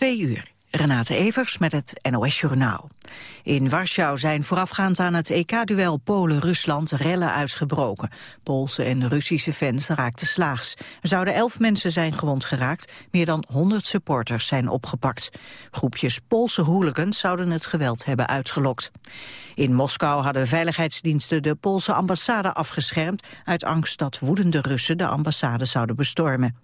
Twee uur. Renate Evers met het NOS Journaal. In Warschau zijn voorafgaand aan het EK-duel Polen-Rusland rellen uitgebroken. Poolse en Russische fans raakten slaags. Er zouden elf mensen zijn gewond geraakt, meer dan 100 supporters zijn opgepakt. Groepjes Poolse hooligans zouden het geweld hebben uitgelokt. In Moskou hadden veiligheidsdiensten de Poolse ambassade afgeschermd... uit angst dat woedende Russen de ambassade zouden bestormen.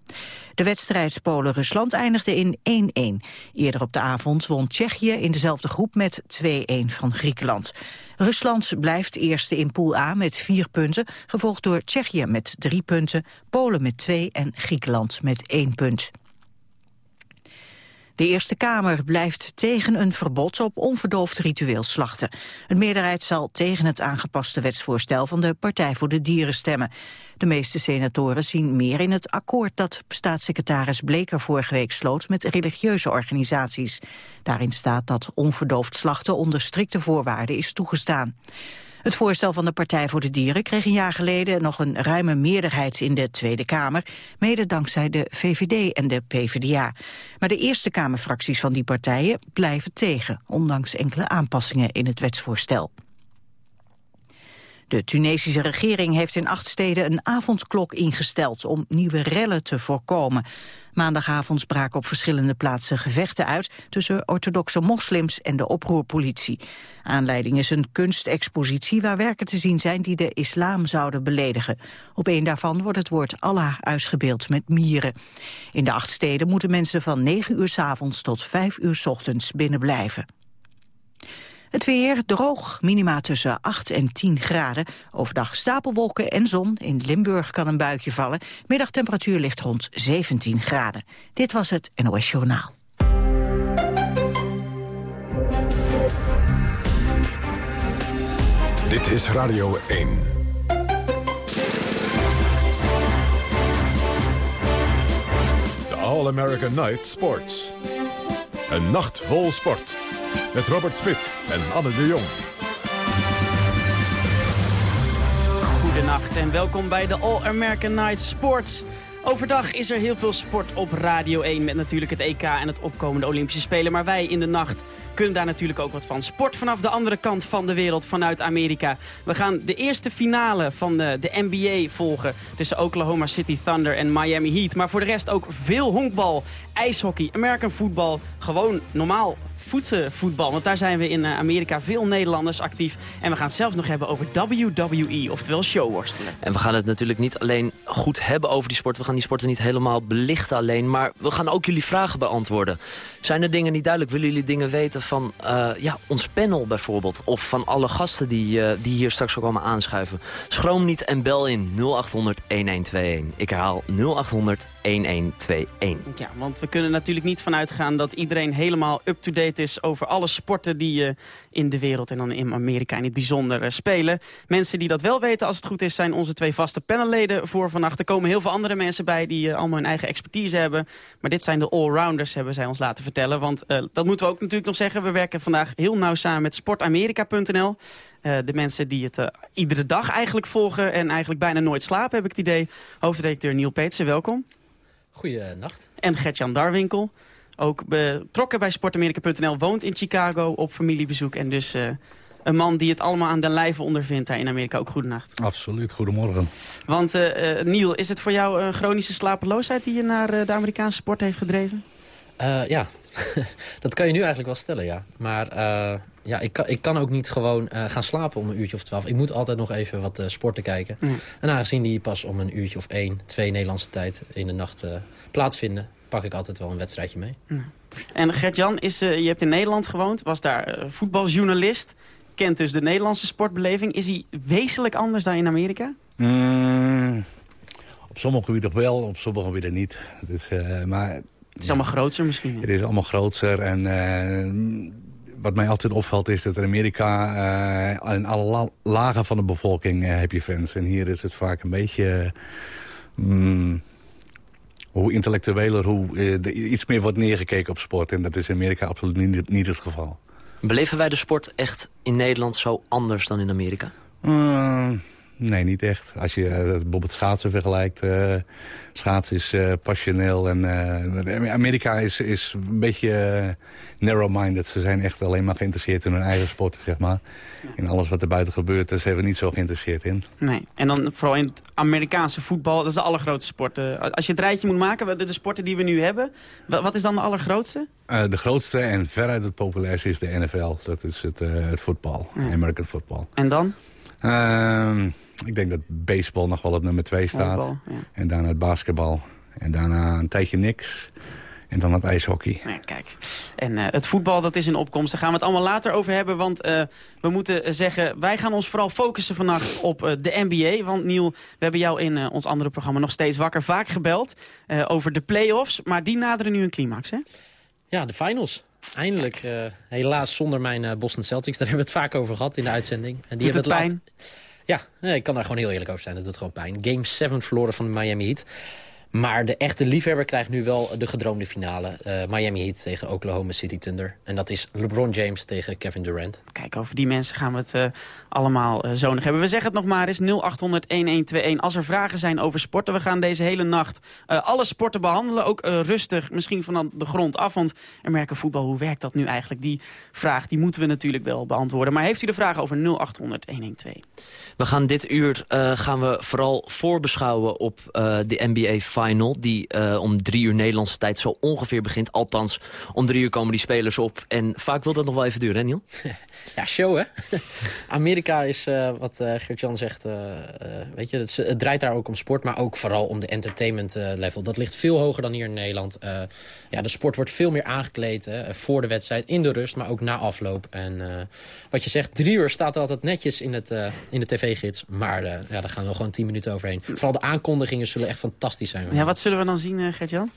De wedstrijd Polen-Rusland eindigde in 1-1. Eerder op de avond won Tsjechië in dezelfde groep met 2-1 van Griekenland. Rusland blijft eerste in pool A met vier punten... gevolgd door Tsjechië met drie punten, Polen met twee en Griekenland met één punt. De Eerste Kamer blijft tegen een verbod op onverdoofd ritueel slachten. Een meerderheid zal tegen het aangepaste wetsvoorstel van de Partij voor de Dieren stemmen. De meeste senatoren zien meer in het akkoord dat staatssecretaris Bleker vorige week sloot met religieuze organisaties. Daarin staat dat onverdoofd slachten onder strikte voorwaarden is toegestaan. Het voorstel van de Partij voor de Dieren kreeg een jaar geleden nog een ruime meerderheid in de Tweede Kamer, mede dankzij de VVD en de PvdA. Maar de Eerste Kamerfracties van die partijen blijven tegen, ondanks enkele aanpassingen in het wetsvoorstel. De Tunesische regering heeft in acht steden een avondklok ingesteld om nieuwe rellen te voorkomen. Maandagavond braken op verschillende plaatsen gevechten uit tussen orthodoxe moslims en de oproerpolitie. Aanleiding is een kunstexpositie waar werken te zien zijn die de islam zouden beledigen. Op een daarvan wordt het woord Allah uitgebeeld met mieren. In de acht steden moeten mensen van 9 uur s avonds tot 5 uur s ochtends binnenblijven. Het weer droog, minima tussen 8 en 10 graden. Overdag stapelwolken en zon. In Limburg kan een buitje vallen. Middagtemperatuur ligt rond 17 graden. Dit was het NOS Journaal. Dit is Radio 1. De All American Night Sports. Een nacht vol sport met Robert Smit en Anne de Jong. Goedenacht en welkom bij de All American Night Sports. Overdag is er heel veel sport op Radio 1 met natuurlijk het EK en het opkomende Olympische Spelen. Maar wij in de nacht kunnen daar natuurlijk ook wat van. Sport vanaf de andere kant van de wereld, vanuit Amerika. We gaan de eerste finale van de, de NBA volgen tussen Oklahoma City Thunder en Miami Heat. Maar voor de rest ook veel honkbal, ijshockey, American voetbal, gewoon normaal voetvoetbal. Want daar zijn we in eh, Amerika veel Nederlanders actief. En we gaan het zelfs nog hebben over WWE, oftewel showworstelen. En we gaan het natuurlijk niet alleen goed hebben over die sport. We gaan die sporten niet helemaal belichten alleen. Maar we gaan ook jullie vragen beantwoorden. Zijn er dingen niet duidelijk? Willen jullie dingen weten van uh, ja, ons panel bijvoorbeeld? Of van alle gasten die, uh, die hier straks ook allemaal aanschuiven? Schroom niet en bel in 0800-1121. Ik herhaal 0800-1121. Ja, want we kunnen natuurlijk niet vanuit gaan dat iedereen helemaal up-to-date is... over alle sporten die uh, in de wereld en dan in Amerika in het bijzonder spelen. Mensen die dat wel weten als het goed is zijn onze twee vaste panelleden voor vannacht. Er komen heel veel andere mensen bij die allemaal hun eigen expertise hebben. Maar dit zijn de allrounders, hebben zij ons laten vertellen want dat moeten we ook natuurlijk nog zeggen. We werken vandaag heel nauw samen met sportamerika.nl. Uh, de mensen die het uh, iedere dag eigenlijk volgen en eigenlijk bijna nooit slapen, heb ik het idee. Hoofdredacteur Neil Peetsen, welkom. Goeienacht. En Gertjan Darwinkel, ook betrokken bij sportamerika.nl, woont in Chicago op familiebezoek. En dus uh, een man die het allemaal aan de lijve ondervindt daar in Amerika. Ook goedenacht. Absoluut, goedemorgen. Want Neil, is het voor jou een chronische slapeloosheid die je naar de Amerikaanse sport heeft gedreven? ja, dat kan je nu eigenlijk wel stellen, ja. Maar uh, ja, ik, kan, ik kan ook niet gewoon uh, gaan slapen om een uurtje of twaalf. Ik moet altijd nog even wat uh, sporten kijken. Mm. En aangezien die pas om een uurtje of één, twee Nederlandse tijd in de nacht plaatsvinden... pak ik altijd wel een wedstrijdje mee. En Gert-Jan, je hebt in Nederland gewoond, was daar voetbaljournalist... kent dus de Nederlandse sportbeleving. Is die wezenlijk anders dan in Amerika? Mm, op sommige gebieden wel, op sommige gebieden niet. Dus, maar het is allemaal groter misschien. Het is allemaal groter en uh, wat mij altijd opvalt is dat in Amerika... Uh, in alle la lagen van de bevolking uh, heb je fans. En hier is het vaak een beetje... Mm, hoe intellectueler, hoe er iets meer wordt neergekeken op sport. En dat is in Amerika absoluut niet, niet het geval. Beleven wij de sport echt in Nederland zo anders dan in Amerika? Nee, niet echt. Als je uh, bijvoorbeeld schaatsen vergelijkt. Uh, schaatsen is uh, passioneel. En Amerika is, is een beetje narrow-minded. Ze zijn echt alleen maar geïnteresseerd in hun eigen sporten, zeg maar. In alles wat er buiten gebeurt, daar zijn we niet zo geïnteresseerd in. Nee, en dan vooral in het Amerikaanse voetbal. Dat is de allergrootste sport. als je het rijtje moet maken, de, de sporten die we nu hebben. Wat is dan de allergrootste? de grootste en veruit het populairste is de NFL. Dat is het, het voetbal, ja. American football. En dan? Ehm, ik denk dat baseball nog wel op nummer 2 staat. ja. En daarna het basketbal. En daarna een tijdje niks. En dan het ijshockey. Ja, kijk. En uh, het voetbal, dat is in opkomst. Daar gaan we het allemaal later over hebben. Want uh, we moeten zeggen, wij gaan ons vooral focussen vannacht op uh, de NBA. Want Niel, we hebben jou in ons andere programma nog steeds wakker vaak gebeld. over de play-offs. Maar die naderen nu een climax, hè? Ja, de finals. Eindelijk. helaas zonder mijn Boston Celtics. Daar hebben we het vaak over gehad in de uitzending. En die Doet het pijn? Ja, ik kan daar gewoon heel eerlijk over zijn. Dat doet gewoon pijn. Game 7 verloren van de Miami Heat. Maar de echte liefhebber krijgt nu wel de gedroomde finale. Uh, Miami Heat tegen Oklahoma City Thunder. En dat is LeBron James tegen Kevin Durant. Kijk, over die mensen gaan we het uh, allemaal uh, zo nog hebben. We zeggen het nog maar eens, 0800-1121. Als er vragen zijn over sporten, we gaan deze hele nacht alle sporten behandelen. Ook rustig, misschien van de grond af. Want er merken voetbal, hoe werkt dat nu eigenlijk? Die vraag die moeten we natuurlijk wel beantwoorden. Maar heeft u de vraag over 0800-1121? We gaan dit uur gaan we vooral voorbeschouwen op de NBA Die uh, om drie uur Nederlandse tijd zo ongeveer begint. Althans, om drie uur komen die spelers op. En vaak wil dat nog wel even duren, hè Niel? Ja, show hè. Amerika is, uh, wat uh, Gert-Jan zegt, weet je, het, het, draait daar ook om sport... maar ook vooral om de entertainment level. Dat ligt veel hoger dan hier in Nederland. Ja, de sport wordt veel meer aangekleed hè, voor de wedstrijd, in de rust... maar ook na afloop. En wat je zegt, drie uur staat er altijd netjes in, het, in de tv-gids. Maar ja, daar gaan we gewoon tien minuten overheen. Vooral de aankondigingen zullen echt fantastisch zijn. Ja, wat zullen we dan zien, Gert-Jan?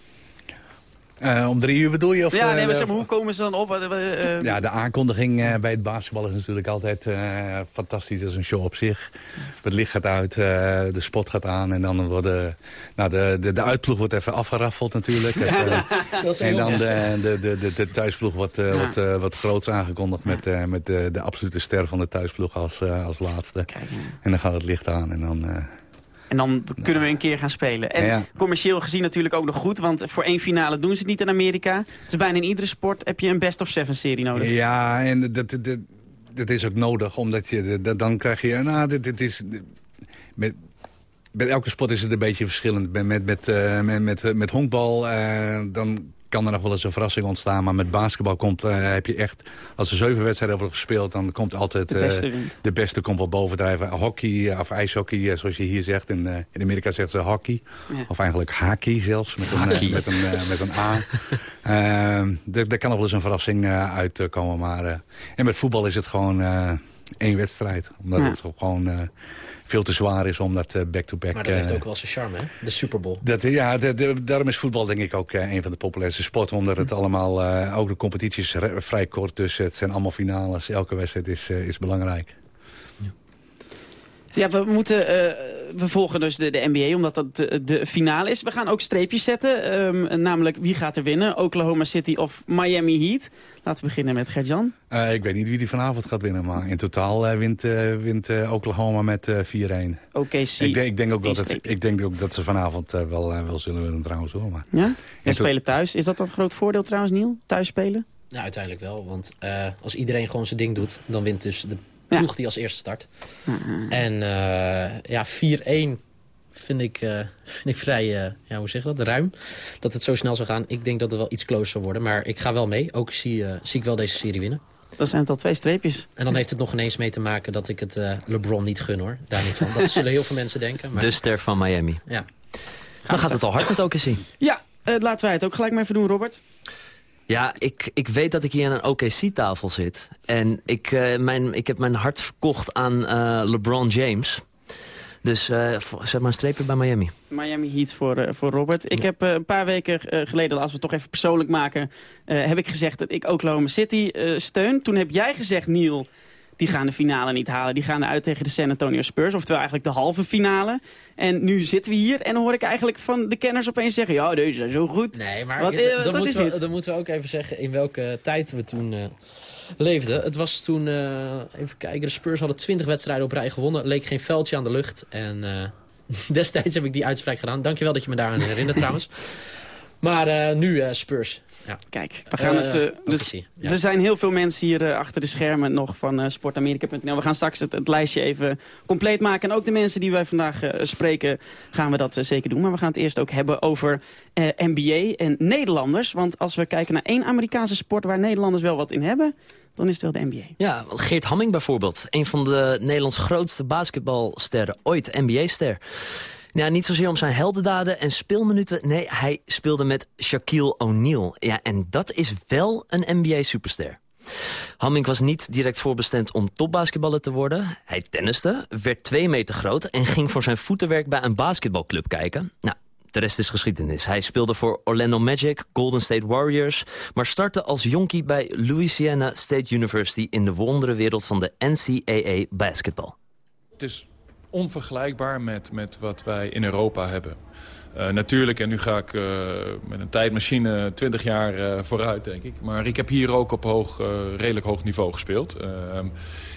Uh, om drie uur bedoel je? Of, ja, nee, maar zeg maar, hoe komen ze dan op? Uh, ja, de aankondiging uh, bij het basketbal is natuurlijk altijd fantastisch. Dat is een show op zich. Het licht gaat uit, de spot gaat aan en dan worden... Nou, de, de, de uitploeg wordt even afgeraffeld natuurlijk. En dan de, de, de, de, thuisploeg wordt, ja. wordt, wordt groots aangekondigd... met, met de, de absolute ster van de thuisploeg als, als laatste. Kijk, en dan gaat het licht aan en dan... En dan kunnen we een keer gaan spelen. En commercieel gezien natuurlijk ook nog goed. Want voor één finale doen ze het niet in Amerika. Het is bijna in iedere sport heb je een best of seven serie nodig. Ja, en dat, dat, dat is ook nodig. Omdat je, dat, dan krijg je... Nou, dit, dit is... Met, bij elke sport is het een beetje verschillend. Met, met, met, uh, met, met, met honkbal, uh, dan kan er nog wel eens een verrassing ontstaan. Maar met basketbal komt, uh, heb je echt... Als er zeven wedstrijden worden gespeeld, dan komt altijd... de beste, uh, de beste komt wel bovendrijven. Hockey of ijshockey, zoals je hier zegt. In, uh, in Amerika zeggen ze hockey. Ja. Of eigenlijk hockey zelfs, met een, met een, met een A. Ehm, daar kan nog wel eens een verrassing uitkomen. Maar, en met voetbal is het gewoon één wedstrijd. Omdat ja. het gewoon veel te zwaar is om dat back-to-back... -back, maar dat heeft ook wel zijn charme, hè? De Super Bowl. Dat, ja, de, de, daarom is voetbal denk ik ook een van de populairste sporten. Omdat het allemaal, ook de competities vrij kort. Dus het zijn allemaal finales. Elke wedstrijd is, is belangrijk. Ja, we moeten... Uh, we volgen dus de, de NBA omdat dat de, de, finale is. We gaan ook streepjes zetten. Um, namelijk wie gaat er winnen? Oklahoma City of Miami Heat? Laten we beginnen met Gert-Jan. Uh, ik weet niet wie die vanavond gaat winnen. Maar in totaal uh, wint, wint Oklahoma met 4-1. Oké, okay, ik, denk, ik, denk ook dat het, ik denk ook dat ze vanavond wel, wel zullen winnen trouwens. Hoor, maar. Ja? En spelen thuis. Is dat een groot voordeel trouwens, Niel? Thuis spelen? Nou, uiteindelijk wel. Want als iedereen gewoon zijn ding doet... dan wint dus de ploeg die als eerste start. En uh, ja, 4-1 vind ik, uh, vind ik vrij, uh, ja, hoe zeg je dat, ruim. Dat het zo snel zou gaan. Ik denk dat het wel iets closer zou worden. Maar ik ga wel mee. Ook zie, zie ik wel deze serie winnen. Dat zijn het al twee streepjes. En dan heeft het nog ineens mee te maken dat ik het LeBron niet gun hoor. Daar niet van. Dat zullen heel veel mensen denken. Maar... De ster van Miami. Ja. Dan gaat het al hard met ook eens zien. Ja, laten wij het ook gelijk maar even doen, Robert. Ja, ik, ik weet dat ik hier aan een OKC-tafel zit. En ik, uh, mijn, ik heb mijn hart verkocht aan uh, LeBron James. Dus uh, zet maar een streepje bij Miami. Miami Heat voor, voor Robert. Ik heb een paar weken geleden, als we het toch even persoonlijk maken... heb ik gezegd dat ik Oklahoma City steun. Toen heb jij gezegd, Neil die gaan de finale niet halen. Die gaan uit tegen de San Antonio Spurs, oftewel eigenlijk de halve finale. En nu zitten we hier en dan hoor ik eigenlijk van de kenners opeens zeggen... ja, deze is zo goed. Nee, maar Wat, eh, dan, moeten we, dan moeten we ook even zeggen in welke tijd we toen eh, leefden. Het was toen, eh, even kijken, de Spurs hadden 20 wedstrijden op rij gewonnen. Leek geen veldje aan de lucht. En destijds heb ik die uitspraak gedaan. Dankjewel dat je me daaraan herinnert trouwens. Maar eh, nu eh, Spurs. Ja. Kijk, we gaan Eh, het... dus, ja. Er zijn heel veel mensen hier achter de schermen nog van sportamerika.nl. We gaan straks het, het lijstje even compleet maken. En ook de mensen die wij vandaag eh, spreken gaan we dat zeker doen. Maar we gaan het eerst ook hebben over eh, NBA en Nederlanders. Want als we kijken naar één Amerikaanse sport waar Nederlanders wel wat in hebben... dan is het wel de NBA. Ja, Geert Hamming bijvoorbeeld. Een van de Nederlands grootste basketbalsterren ooit, NBA-ster. Ja, niet zozeer om zijn heldendaden en speelminuten. Nee, hij speelde met Shaquille O'Neal. Ja, en dat is wel een NBA-superster. Hamming was niet direct voorbestemd om topbasketballer te worden. Hij tenniste, werd twee meter groot... en ging voor zijn voetenwerk bij een basketbalclub kijken. Nou, de rest is geschiedenis. Hij speelde voor Orlando Magic, Golden State Warriors... maar startte als jonkie bij Louisiana State University... in de wonderenwereld van de NCAA basketbal. Is onvergelijkbaar met, met wat wij in Europa hebben. Eh, natuurlijk, en nu ga ik eh, met een tijdmachine 20 jaar eh, vooruit, denk ik. Maar ik heb hier ook op hoog, redelijk hoog niveau gespeeld. Ehm,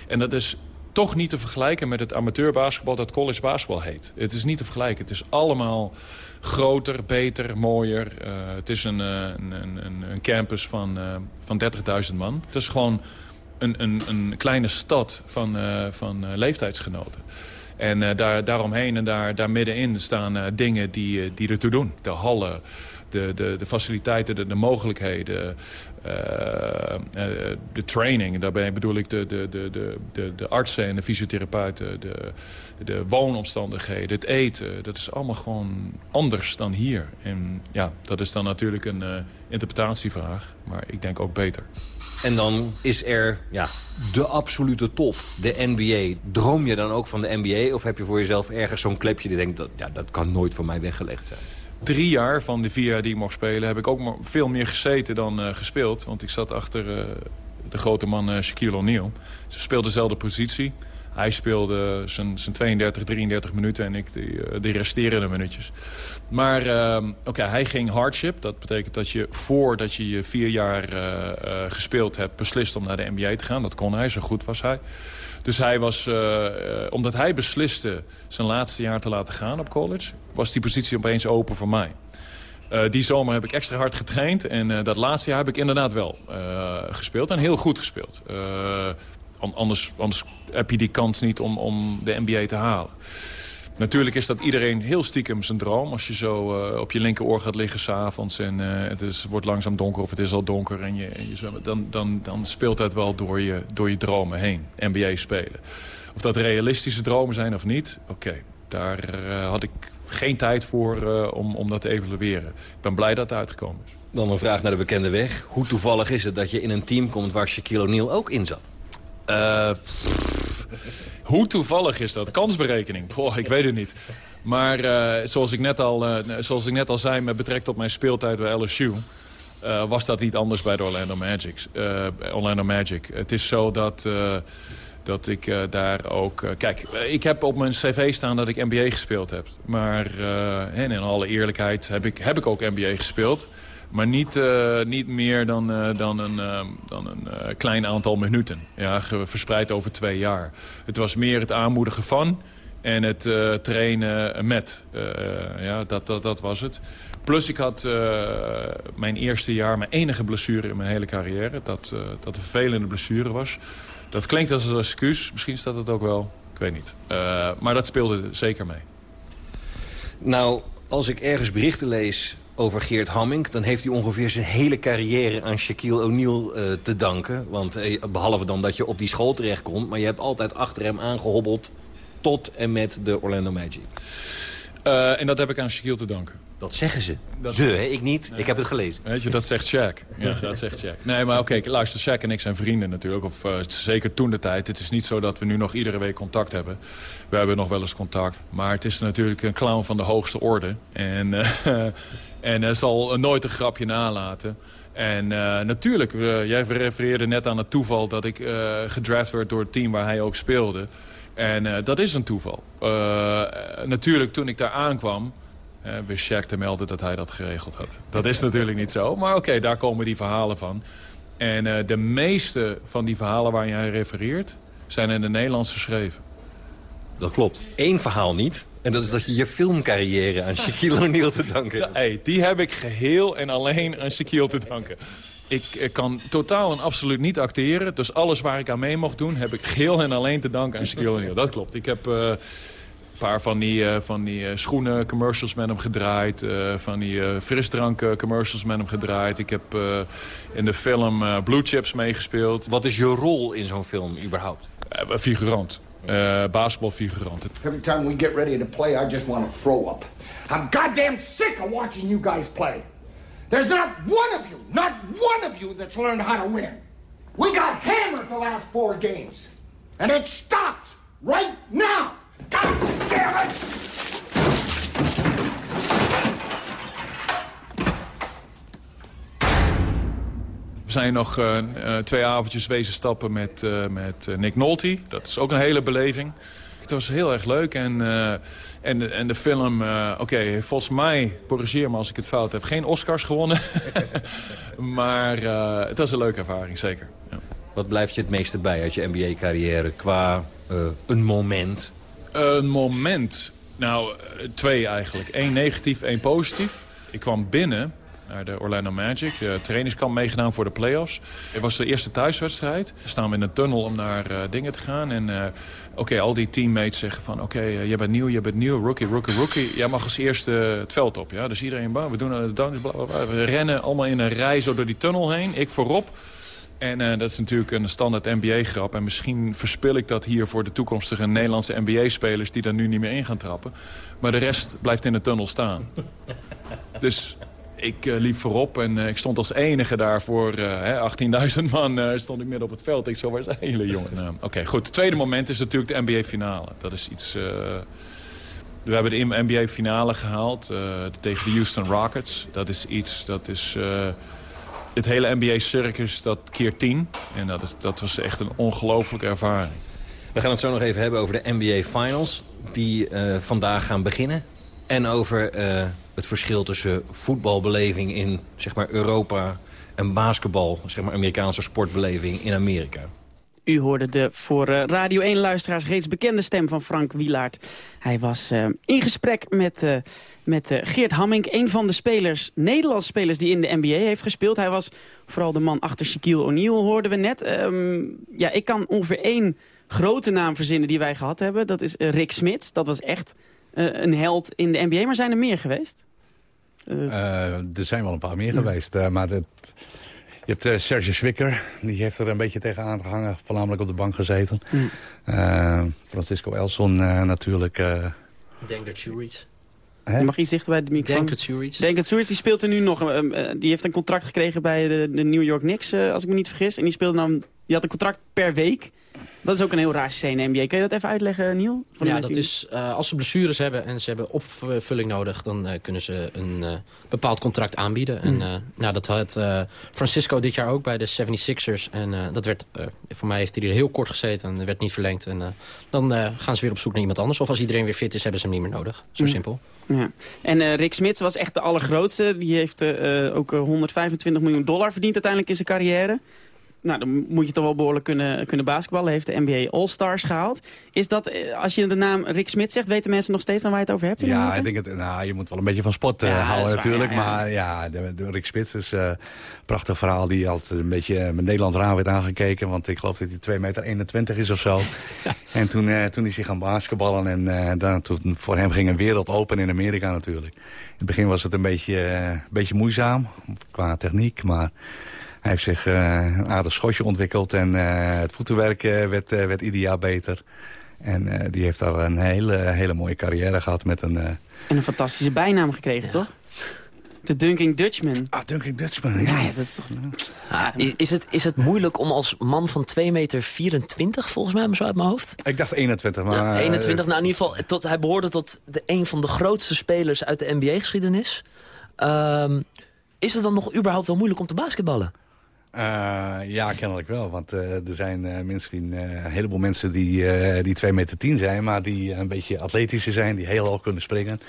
en dat is toch niet te vergelijken met het amateurbasketbal dat college basketbal heet. Het is niet te vergelijken. Het is allemaal groter, beter, mooier. Het is een, een, een, een- campus van, van 30.000 man. Het is gewoon een, een, een kleine stad van, van leeftijdsgenoten. En eh, daar, daaromheen en daar, daar middenin staan eh, dingen die, eh, die ertoe doen. De hallen, de, de, de faciliteiten, de, de mogelijkheden, de training. Daarbij bedoel ik de, de, de, de, de, artsen en de fysiotherapeuten, de, de woonomstandigheden, het eten. Dat is allemaal gewoon anders dan hier. En ja, dat is dan natuurlijk een interpretatievraag, maar ik denk ook beter. En dan is er ja, de absolute top, de NBA. Droom je dan ook van de NBA? Of heb je voor jezelf ergens zo'n klepje die denkt... Dat, ja, dat kan nooit voor mij weggelegd zijn? drie jaar van de vier jaar die ik mocht spelen... heb ik ook maar veel meer gezeten dan eh, gespeeld. Want ik zat achter eh, de grote man eh, Shaquille O'Neal. Ze speelden dezelfde positie. Hij speelde zijn, zijn 32, 33 minuten en ik de, de resterende minuutjes. Maar eh, oké, hij ging hardship. Dat betekent dat je voordat je je vier jaar eh, eh, gespeeld hebt... beslist om naar de NBA te gaan. Dat kon hij, zo goed was hij. Dus hij was, eh, omdat hij besliste zijn laatste jaar te laten gaan op college... was die positie opeens open voor mij. Die zomer heb ik extra hard getraind. En dat laatste jaar heb ik inderdaad wel gespeeld. En heel goed gespeeld. An- anders, anders heb je die kans niet om, om de NBA te halen. Natuurlijk is dat iedereen heel stiekem zijn droom. Als je zo eh, op je linkeroor gaat liggen s'avonds en eh, het is, wordt langzaam donker of het is al donker. En je, en je dan, dan, dan speelt dat wel door je, door je dromen heen. NBA spelen. Of dat realistische dromen zijn of niet, oké. daar eh, had ik geen tijd voor eh, om, om dat te evalueren. Ik ben blij dat het uitgekomen is. Dan een vraag naar de bekende weg. Hoe toevallig is het dat je in een team komt waar Shaquille O'Neal ook in zat? Eh, hoe toevallig is dat? Kansberekening? Ik weet het niet. Maar eh, zoals, ik net al, eh, zoals ik net al zei met betrekking tot mijn speeltijd bij LSU... eh, was dat niet anders bij de Orlando Magic. eh, Orlando Magic. Het is zo dat, dat ik daar ook... kijk, ik heb op mijn cv staan dat ik NBA gespeeld heb. Maar in alle eerlijkheid heb ik, heb ik ook NBA gespeeld... Maar niet, eh, niet meer dan, eh, dan een, eh, dan een klein aantal minuten. Ja, verspreid over twee jaar. Het was meer het aanmoedigen van en het trainen met. Ja, dat, dat, dat was het. Plus ik had mijn eerste jaar mijn enige blessure in mijn hele carrière. Dat, dat een vervelende blessure was. Dat klinkt als een excuus. Misschien staat het ook wel. Ik weet niet. Maar dat speelde zeker mee. Nou, als ik ergens berichten lees over Geert Hamming... dan heeft hij ongeveer zijn hele carrière aan Shaquille O'Neal eh, te danken. Want eh, behalve dan dat je op die school terechtkomt... maar je hebt altijd achter hem aangehobbeld tot en met de Orlando Magic. Uh, en dat heb ik aan Shaquille te danken. Dat zeggen ze. Dat... Ze, hè? ik niet. Ik heb het gelezen. Weet je, dat zegt Shaq. Ja, dat zegt Shaq. Nee, maar oké, okay, luister, Shaq en ik zijn vrienden natuurlijk. Of uh, zeker toen de tijd. Het is niet zo dat we nu nog iedere week contact hebben. We hebben nog wel eens contact. Maar het is natuurlijk een clown van de hoogste orde. En, uh, en hij zal nooit een grapje nalaten. En uh, natuurlijk, uh, jij refereerde net aan het toeval dat ik uh, gedraft werd door het team waar hij ook speelde. En dat is een toeval. natuurlijk, toen ik daar aankwam, wist Shaq te melden dat hij dat geregeld had. Dat is natuurlijk niet zo, maar oké, okay, daar komen die verhalen van. En de meeste van die verhalen waar jij refereert, zijn in het Nederlands geschreven. Dat klopt. Eén verhaal niet. En dat is dat je je filmcarrière aan Shaquille O'Neal te danken hebt. Hey, die heb ik geheel en alleen aan Shaquille te danken. Ik, ik, kan totaal en absoluut niet acteren. Dus alles waar ik aan mee mocht doen... heb ik geheel en alleen te danken aan Shaquille O'Neal. Dat klopt. Ik heb... Uh, een paar van die, uh, van die uh, schoenen commercials met hem gedraaid. Uh, van die frisdrank commercials met hem gedraaid. Ik heb in de film Blue Chips meegespeeld. Wat is je rol in zo'n film überhaupt? figurant. Uh, basketbalfigurant. Every time we get ready to play, I just want to throw up. I'm goddamn sick of watching you guys play. There's not one of you, not one of you that's learned how to win. We got hammered the last four games. And it stops right now. God damn it! Zijn nog uh, twee avondjes wezen stappen met, uh, met Nick Nolte. Dat is ook een hele beleving. Het was heel erg leuk. En, uh, en, en de film, oké, okay, volgens mij, corrigeer me als ik het fout heb, geen Oscars gewonnen. maar het was een leuke ervaring, zeker. Ja. Wat blijft je het meeste bij uit je NBA-carrière qua een moment? Een moment? Nou, twee eigenlijk. Eén negatief, één positief. Ik kwam binnen naar de Orlando Magic. De trainingskamp meegedaan voor de playoffs. Het was de eerste thuiswedstrijd. We staan we in een tunnel om naar uh, dingen te gaan. En uh, oké, al die teammates zeggen van... oké, okay, uh, jij bent nieuw, jij bent nieuw, rookie, rookie, rookie. Jij mag als eerste het veld op. Ja? Dus iedereen, we doen het, bla. we rennen allemaal in een rij zo door die tunnel heen. Ik voorop. En dat is natuurlijk een standaard NBA-grap. En misschien verspil ik dat hier voor de toekomstige Nederlandse NBA-spelers... die daar nu niet meer in gaan trappen. Maar de rest blijft in de tunnel staan. Dus ik uh, liep voorop en uh, ik stond als enige daar voor uh, 18.000 man. stond ik midden op het veld. Ik zo, waar zijn jullie jongen? Oké, goed. Het tweede moment is natuurlijk de NBA-finale. Dat is iets... we hebben de NBA-finale gehaald tegen de Houston Rockets. Dat is iets, dat is... het hele NBA-circus, dat keer tien. En dat, is, dat was echt een ongelofelijke ervaring. We gaan het zo nog even hebben over de NBA Finals. Die vandaag gaan beginnen. En over het verschil tussen voetbalbeleving in zeg maar, Europa en basketbal, zeg maar Amerikaanse sportbeleving in Amerika. U hoorde de voor uh, Radio 1-luisteraars reeds bekende stem van Frank Wielaert. Hij was uh, in gesprek met, uh, met Geert Hamming, een van de spelers, Nederlandse spelers die in de NBA heeft gespeeld. Hij was vooral de man achter Shaquille O'Neal, hoorden we net. Um, ja, ik kan ongeveer één grote naam verzinnen die wij gehad hebben. Dat is Rick Smits. Dat was echt een held in de NBA. Maar zijn er meer geweest? Uh, er zijn wel een paar meer geweest. maar dat, je hebt Serge Zwicker. Die heeft er een beetje tegenaan gehangen. Voornamelijk op de bank gezeten. Mm. Francisco Elson natuurlijk. Denk dat Suric. Je mag iets dichter bij de microfoon. Denk Suric. Denk die speelt er nu nog. die heeft een contract gekregen bij de, de New York Knicks, als ik me niet vergis. En die speelde dan, die had een contract per week. Dat is ook een heel raar de NBA. Kun je dat even uitleggen, Niel? Van ja, dat is, uh, als ze blessures hebben en ze hebben opvulling nodig... dan uh, kunnen ze een uh, bepaald contract aanbieden. Mm. En nou, dat had Francisco dit jaar ook bij de 76ers. En dat werd, voor mij heeft hij er heel kort gezeten en werd niet verlengd. En dan gaan ze weer op zoek naar iemand anders. Of als iedereen weer fit is, hebben ze hem niet meer nodig. Zo mm. simpel. Ja. En Rick Smits was echt de allergrootste. Die heeft ook 125 miljoen dollar verdiend uiteindelijk in zijn carrière nou, dan moet je toch wel behoorlijk kunnen, kunnen basketballen. Heeft de NBA All-Stars gehaald. Is dat, eh, als je de naam Rick Smit zegt, weten mensen nog steeds dan waar je het over hebt? Ja, ik denk het, nou, je moet wel een beetje van sport uh, houden natuurlijk. Maar ja, de, de Rick Smit is uh, een prachtig verhaal die altijd een beetje met Nederland raar werd aangekeken. Want ik geloof dat hij 2 meter 21 is of zo. En toen, uh, toen is hij gaan basketballen. En dan, toen, voor hem ging een wereld open in Amerika natuurlijk. In het begin was het een beetje, een beetje moeizaam qua techniek, maar... Hij heeft zich uh, een aardig schotje ontwikkeld en uh, het voetenwerk uh, werd, werd ieder jaar beter. En die heeft daar een hele, hele mooie carrière gehad met een En een fantastische bijnaam gekregen, toch? De Dunking Dutchman. Ah, Dunking Dutchman. Ja, ja, dat is toch... Ja, is, het, is het moeilijk om als man van 2 meter 24, volgens mij, zo uit mijn hoofd? Ik dacht 21, maar... Ja, eh, 21, nou in ieder geval, tot, hij behoorde tot de, een van de grootste spelers uit de NBA-geschiedenis. Ehm, is het dan nog überhaupt wel moeilijk om te basketballen? Eh, ja, kennelijk wel. Want eh, er zijn eh, misschien een heleboel mensen die, die 2 meter 10 zijn... maar die een beetje atletischer zijn, die heel hoog kunnen springen.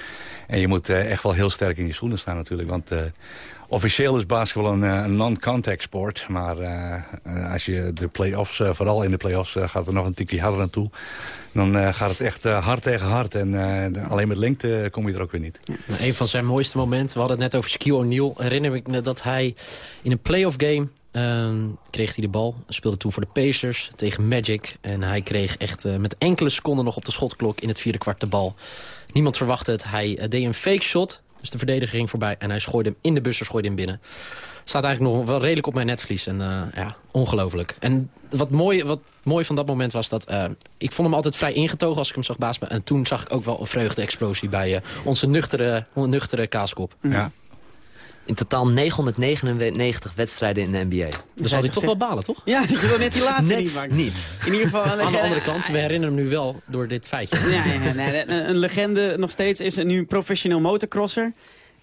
En je moet echt wel heel sterk in je schoenen staan natuurlijk. Want officieel is basketbal een, eh, non-contact sport. Maar eh, eh, als je de play-offs, vooral in de play-offs, gaat er nog een tikje harder aan toe. Dan gaat het echt hard tegen hard. En alleen met lengte kom je er ook weer niet. Nou, Een van zijn mooiste momenten, we hadden het net over Shaquille O'Neal. Herinner ik me dat hij in een playoff game ehm, kreeg hij de bal. Speelde toen voor de Pacers tegen Magic. En hij kreeg echt met enkele seconden nog op de schotklok in het vierde kwart de bal. Niemand verwachtte het. Hij deed een fake shot. Dus de verdediger ging voorbij en hij schooide hem in de bus, schooide hem binnen. Staat eigenlijk nog wel redelijk op mijn netvlies. En eh, ja, ongelooflijk. En wat mooi, wat mooi van dat moment was dat... eh, ik vond hem altijd vrij ingetogen als ik hem zag baasmen. En toen zag ik ook wel een vreugde-explosie bij eh, onze nuchtere, nuchtere kaaskop. Ja. In totaal 999 wedstrijden in de NBA. Dan zal hij toch wel balen, toch? Ja, je wil net die laatste niet niet. In ieder geval Aan de andere kant, we herinneren hem nu wel door dit feitje. Ja, ja, ja, nee, een- een legende nog steeds is nu een professioneel motocrosser.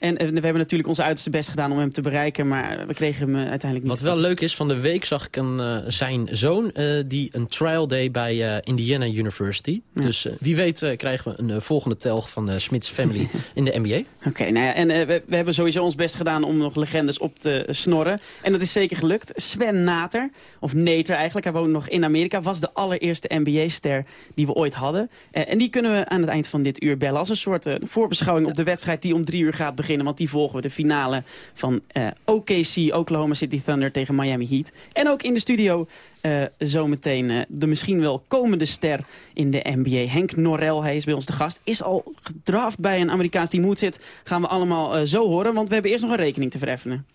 En eh, we hebben natuurlijk onze uiterste best gedaan om hem te bereiken, maar we kregen hem eh, uiteindelijk niet. Wat wel leuk is, van de week zag ik een, eh, zijn zoon die een trial deed bij Indiana University. Dus wie weet krijgen we een volgende telg van de Smits Family in de NBA. Oké, nou ja, en we, we hebben sowieso ons best gedaan om nog legendes op te snorren. En dat is zeker gelukt. Sven Nater, of Nater eigenlijk, hij woont nog in Amerika, was de allereerste NBA-ster die we ooit hadden. En die kunnen we aan het eind van dit uur bellen als een soort voorbeschouwing op de wedstrijd die om drie uur gaat beginnen. Want die volgen we de finale van eh, OKC, Oklahoma City Thunder tegen Miami Heat. En ook in de studio eh, zometeen eh, de misschien wel komende ster in de NBA. Henk Norrell, hij is bij ons de gast. Is al gedraft bij een Amerikaans team. Het zit, gaan we allemaal zo horen. Want we hebben eerst nog een rekening te vereffenen.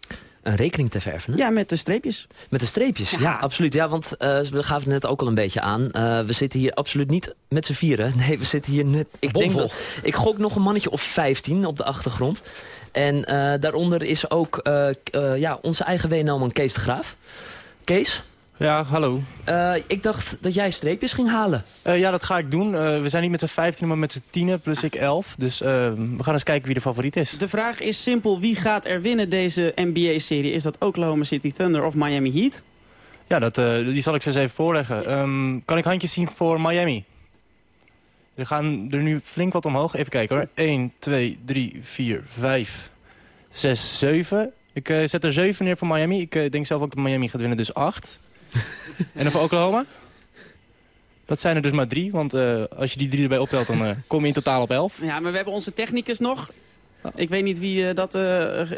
Een rekening te verven. Ja, met de streepjes. Met de streepjes, ja, absoluut. Ja, want eh, we gaven het net ook al een beetje aan. Eh, we zitten hier absoluut niet met z'n vieren. Nee, we zitten hier net... Ik, denk dat, ik gok nog een mannetje of 15 op de achtergrond. En eh, daaronder is ook eh, eh, ja, onze eigen WNL-man Kees de Graaf. Kees, Ja, hallo. eh, ik dacht dat jij streepjes ging halen. Eh, ja, dat ga ik doen. Eh, we zijn niet met z'n 15, maar met z'n 10 plus ik 11. Dus we gaan eens kijken wie de favoriet is. De vraag is simpel. Wie gaat er winnen deze NBA-serie? Is dat Oklahoma City Thunder of Miami Heat? Ja, dat, eh, die zal ik ze eens even voorleggen. Ehm, kan ik handjes zien voor Miami? Er gaan er nu flink wat omhoog. Even kijken hoor. 1, 2, 3, 4, 5, 6, 7. Ik eh, zet er 7 neer voor Miami. Ik denk zelf ook dat Miami gaat winnen, dus 8. en dan voor Oklahoma? Dat zijn er dus maar drie, want eh, als je die drie erbij optelt, dan eh, kom je in totaal op 11. Ja, maar we hebben onze technicus nog. Ik weet niet wie eh, dat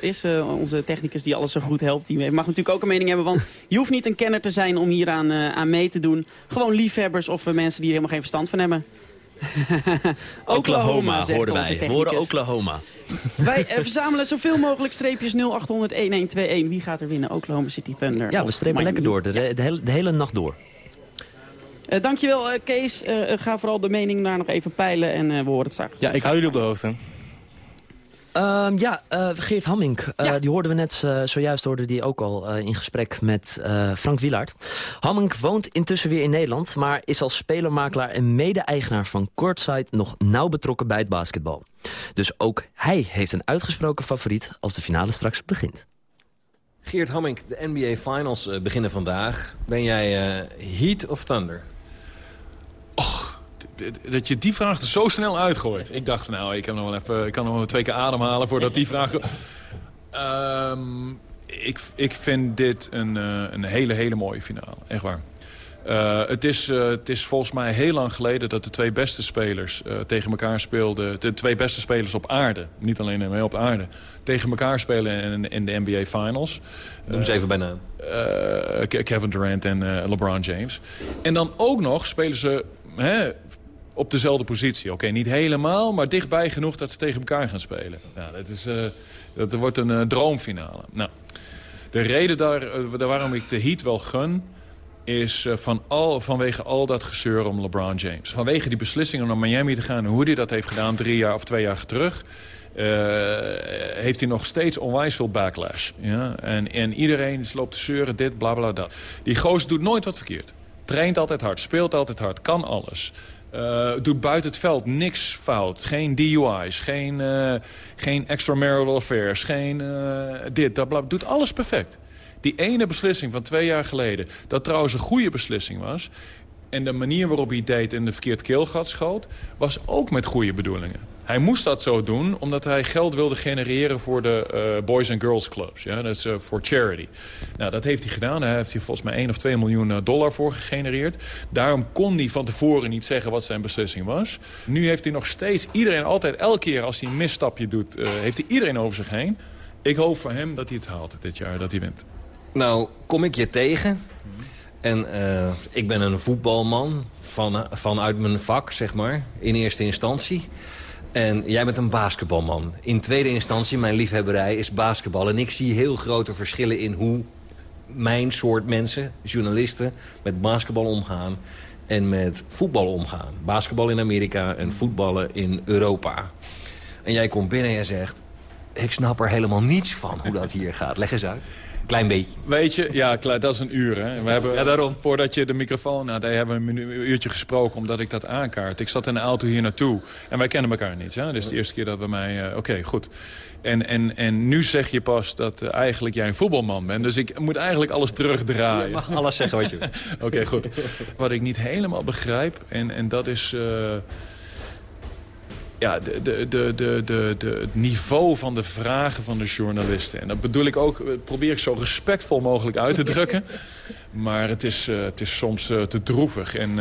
is, onze technicus die alles zo goed helpt. Die mag natuurlijk ook een mening hebben, want je hoeft niet een kenner te zijn om hier aan, aan mee te doen. Gewoon liefhebbers of mensen die er helemaal geen verstand van hebben. Oklahoma, zegt hoorden onze wij. Hoorden Oklahoma. Wij eh, verzamelen zoveel mogelijk streepjes 0800 1121. Wie gaat er winnen? Oklahoma City Thunder. Ja, we strepen lekker door. De, de, hele, de hele nacht door. Eh, dankjewel eh, Kees. Ga vooral de mening daar nog even peilen en eh, we horen het straks. Ja, ik hou jullie op de hoogte. Ehm, ja, eh, Geert Hamming, eh, Ja. die hoorden we net, eh, zojuist hoorden die ook al eh, in gesprek met eh, Frank Wielaert. Hamming woont intussen weer in Nederland, maar is als spelermakelaar en mede-eigenaar van Courtside nog nauw betrokken bij het basketbal. Dus ook hij heeft een uitgesproken favoriet als de finale straks begint. Geert Hamming, de NBA Finals beginnen vandaag. Ben jij eh, Heat of Thunder? Dat je die vraag er zo snel uitgooit. Ik dacht, nou, ik, heb nog wel even, ik kan nog wel twee keer ademhalen voordat die vraag... Ehm, ik, ik vind dit een, eh, een hele, hele mooie finale. Echt waar. Eh, het, is, eh, het is volgens mij heel lang geleden dat de twee beste spelers tegen elkaar speelden. De twee beste spelers op aarde, niet alleen maar op aarde, tegen elkaar spelen in, in de NBA Finals. Noem ze even bij naam. Ke- Kevin Durant en LeBron James. En dan ook nog spelen ze op dezelfde positie. Oké, niet helemaal, maar dichtbij genoeg dat ze tegen elkaar gaan spelen. Dat, is, eh, dat wordt een eh, droomfinale. Nou, de reden daar, eh, waarom ik de Heat wel gun... is uh, van al, vanwege al dat gezeur om LeBron James. Vanwege die beslissing om naar Miami te gaan... hoe hij dat heeft gedaan drie jaar of twee jaar terug... Uh, heeft hij nog steeds onwijs veel backlash. Ja? En, en iedereen loopt te zeuren, dit, bla bla dat. Die goos doet nooit wat verkeerd. Traint altijd hard, speelt altijd hard, kan alles. Uh, doet buiten het veld niks fout. Geen DUI's, geen, uh, geen extramarital affairs, geen uh, dit, dat, bla, doet alles perfect. Die ene beslissing van twee jaar geleden, dat trouwens een goede beslissing was... en de manier waarop hij deed en de verkeerd keelgat schoot... was ook met goede bedoelingen. Hij moest dat zo doen omdat hij geld wilde genereren voor de uh, Boys and Girls Clubs. Ja? Dat is uh, voor charity. Nou, dat heeft hij gedaan. Hij heeft hier volgens mij 1 of 2 miljoen dollar voor gegenereerd. Daarom kon hij van tevoren niet zeggen wat zijn beslissing was. Nu heeft hij nog steeds iedereen, altijd elke keer als hij een misstapje doet... Uh, heeft hij iedereen over zich heen. Ik hoop voor hem dat hij het haalt dit jaar, dat hij wint. Nou, kom ik je tegen... En uh, ik ben een voetbalman van, vanuit mijn vak, zeg maar, in eerste instantie. En jij bent een basketbalman. In tweede instantie, mijn liefhebberij is basketbal. En ik zie heel grote verschillen in hoe mijn soort mensen, journalisten, met basketbal omgaan en met voetbal omgaan. Basketbal in Amerika en voetballen in Europa. En jij komt binnen en zegt, ik snap er helemaal niets van hoe dat hier gaat. Leg eens uit. Klein beetje. Weet je, ja, dat is een uur. Hè. We hebben, ja, daarom. Voordat je de microfoon had, hebben we een uurtje gesproken omdat ik dat aankaart. Ik zat in de auto hier naartoe en wij kennen elkaar niet. Hè. Is de eerste keer dat we mij... Uh, Oké, okay, goed. En, en, en nu zeg je pas dat uh, eigenlijk jij een voetbalman bent. Dus ik moet eigenlijk alles terugdraaien. Je mag alles zeggen wat je wil. Oké, okay, goed. Wat ik niet helemaal begrijp, en, en dat is... Uh, ja, de, de, de, de, de, het niveau van de vragen van de journalisten. En dat bedoel ik ook, probeer ik zo respectvol mogelijk uit te drukken. Maar het is, uh, het is soms uh, te droevig. En, uh,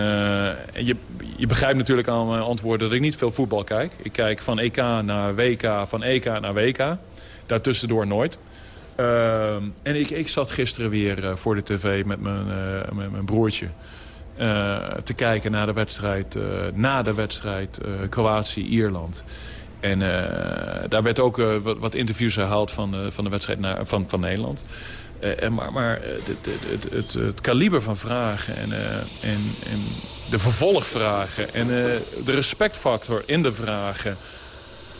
je, je begrijpt natuurlijk aan mijn antwoorden dat ik niet veel voetbal kijk. Ik kijk van EK naar WK, van EK naar WK. Daartussendoor nooit. en ik, ik zat gisteren weer voor de tv met mijn, met mijn broertje. Uh, te kijken naar de wedstrijd, uh, na de wedstrijd uh, Kroatië-Ierland. En daar werd ook wat, wat, interviews herhaald van, van de wedstrijd naar, van, van Nederland. en maar maar het, het, het, kaliber van vragen en, en, en de vervolgvragen... en de respectfactor in de vragen...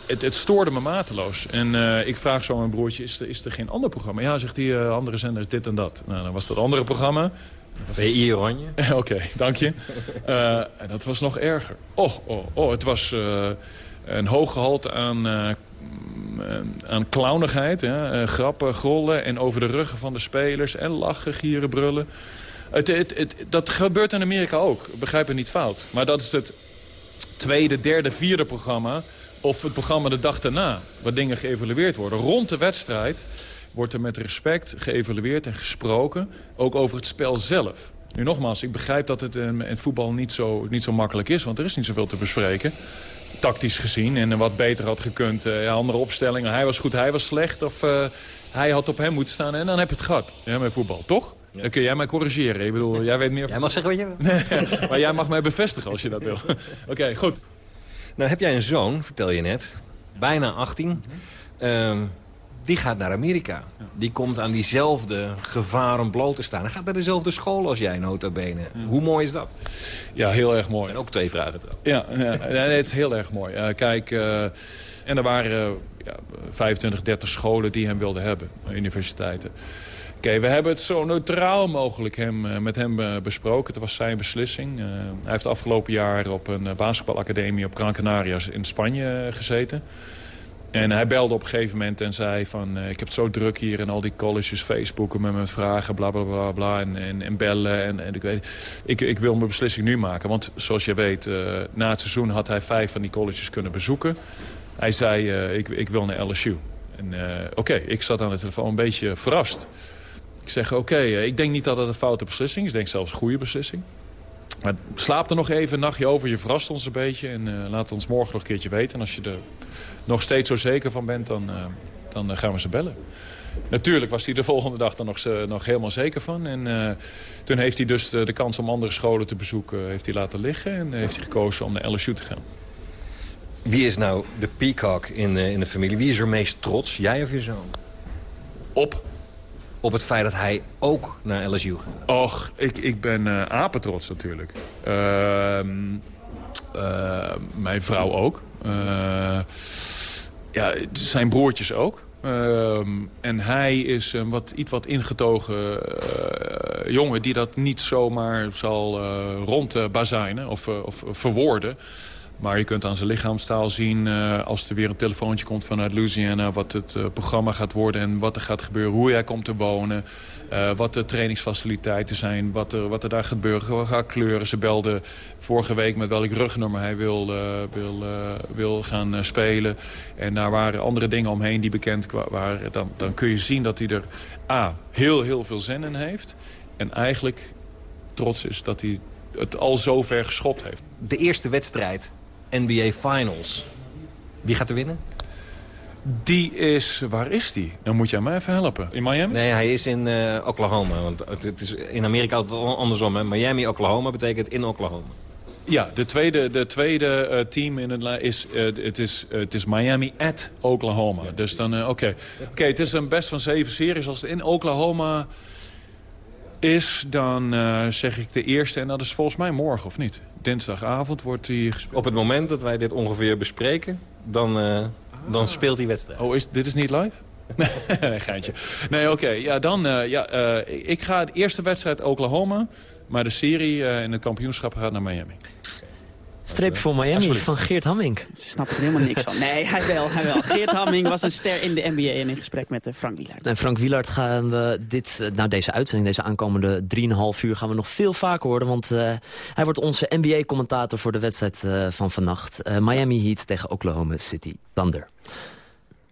Het, het, stoorde me mateloos. En ik vraag zo aan mijn broertje, is er, is er geen ander programma? Ja, zegt hij, uh, andere zender, dit en dat. Nou, dan was dat andere programma. VI Oranje? Oké, dank je. Uh, en dat was nog erger. Oh, oh, oh het was uh, een hoog gehalte aan, uh, aan clownigheid. Grappen, grollen en over de ruggen van de spelers. En lachen, gieren, brullen. Het, het, het, dat gebeurt in Amerika ook. Begrijp me niet fout. Maar dat is het tweede, derde, vierde programma. Of het programma de dag daarna. Waar dingen geëvalueerd worden. Rond de wedstrijd wordt er met respect geëvalueerd en gesproken. Ook over het spel zelf. Nu nogmaals, ik begrijp dat het in voetbal niet zo, niet zo makkelijk is. Want er is niet zoveel te bespreken. Tactisch gezien. En wat beter had gekund. Uh, andere opstellingen. Hij was goed, hij was slecht. Of uh, hij had op hem moeten staan. En dan heb je het gehad. Ja, met voetbal, toch? Ja. Dan kun jij mij corrigeren. Ik bedoel, jij weet meer... Jij mag zeggen wat je wil. maar jij mag mij bevestigen als je dat wil. Oké, okay, goed. Nou heb jij een zoon, vertel je net. Bijna 18. Mm -hmm. um, die gaat naar Amerika. Ja. Die komt aan diezelfde gevaren bloot te staan. Hij gaat naar dezelfde school als jij, nota bene. Ja. Hoe mooi is dat? Ja, heel erg mooi. En ook twee vragen toch? Ja, ja nee, het is heel erg mooi. Uh, kijk, uh, en er waren uh, 25, 30 scholen die hem wilden hebben. Universiteiten. Oké, okay, we hebben het zo neutraal mogelijk hem, met hem besproken. Het was zijn beslissing. Uh, hij heeft afgelopen jaar op een basketbalacademie op Gran Canaria in Spanje gezeten. En hij belde op een gegeven moment en zei van... Uh, ik heb het zo druk hier en al die colleges, Facebooken met mijn vragen, bla bla bla. En, en, en bellen en, en ik weet... Ik, ik wil mijn beslissing nu maken. Want zoals je weet, uh, na het seizoen had hij vijf van die colleges kunnen bezoeken. Hij zei, uh, ik, ik wil naar LSU. En oké, ik zat aan de telefoon een beetje verrast. Ik zeg, oké, ik denk niet dat het een foute beslissing is. Ik denk zelfs een goede beslissing. Maar slaap er nog even een nachtje over. Je verrast ons een beetje. En laat ons morgen nog een keertje weten. En als je er nog steeds zo zeker van bent, dan, uh, dan gaan we ze bellen. Natuurlijk was hij de volgende dag dan nog, nog helemaal zeker van. En uh, toen heeft hij dus de, de, kans om andere scholen te bezoeken heeft hij laten liggen. En heeft hij gekozen om naar LSU te gaan. Wie is nou de peacock in, in de familie? Wie is er meest trots? Jij of je zoon? Op? op het feit dat hij ook naar LSU gaat? Och, ik, ik ben uh, apetrots natuurlijk. Ehm, uh, mijn vrouw ook. Uh, ja, zijn broertjes ook. Uh, en hij is een wat, iets wat ingetogen jongen die dat niet zomaar zal rondbazijnen of, of verwoorden. Maar je kunt aan zijn lichaamstaal zien als er weer een telefoontje komt vanuit Louisiana... wat het programma gaat worden en wat er gaat gebeuren, hoe hij komt te wonen... Uh, wat de trainingsfaciliteiten zijn, wat er, wat er daar gebeurt, gaat kleuren. Ze belde vorige week met welk rugnummer hij wil, uh, wil, uh, wil gaan spelen. En daar waren andere dingen omheen die bekend waren. Dan, dan kun je zien dat hij er A, heel, heel veel zin in heeft. En eigenlijk trots is dat hij het al zo ver geschopt heeft. De eerste wedstrijd, NBA Finals. Wie gaat er winnen? Die is... Waar is die? Dan moet jij mij even helpen. In Miami? Nee, hij is in uh, Oklahoma. Want het is in Amerika altijd andersom. Hè? Miami, Oklahoma betekent in Oklahoma. Ja, de tweede, de tweede uh, team in het is, uh, het is, het is Miami at Oklahoma. Ja. Dus dan, oké. Okay. okay, het is een best van zeven series. Als het in Oklahoma is, dan zeg ik de eerste. En dat is volgens mij morgen, of niet? Dinsdagavond wordt die gespeeld. Op het moment dat wij dit ongeveer bespreken, dan dan speelt die wedstrijd. Oh, is, dit is niet live? nee, geintje. Nee, oké. Ja, dan... Uh, ja, uh, ik ga de eerste wedstrijd Oklahoma. Maar de serie uh, in het kampioenschap gaat naar Miami. Streep voor Miami van Geert Hamming. Ze snappen er helemaal niks van. Nee, hij wel, hij wel. Geert Hamming was een ster in de NBA en in gesprek met Frank Wielaert. En Frank Wielaert gaan we dit, nou deze uitzending, deze aankomende 3,5 uur gaan we nog veel vaker horen. Want uh, hij wordt onze NBA-commentator voor de wedstrijd uh, van vannacht. Uh, Miami Heat tegen Oklahoma City Thunder.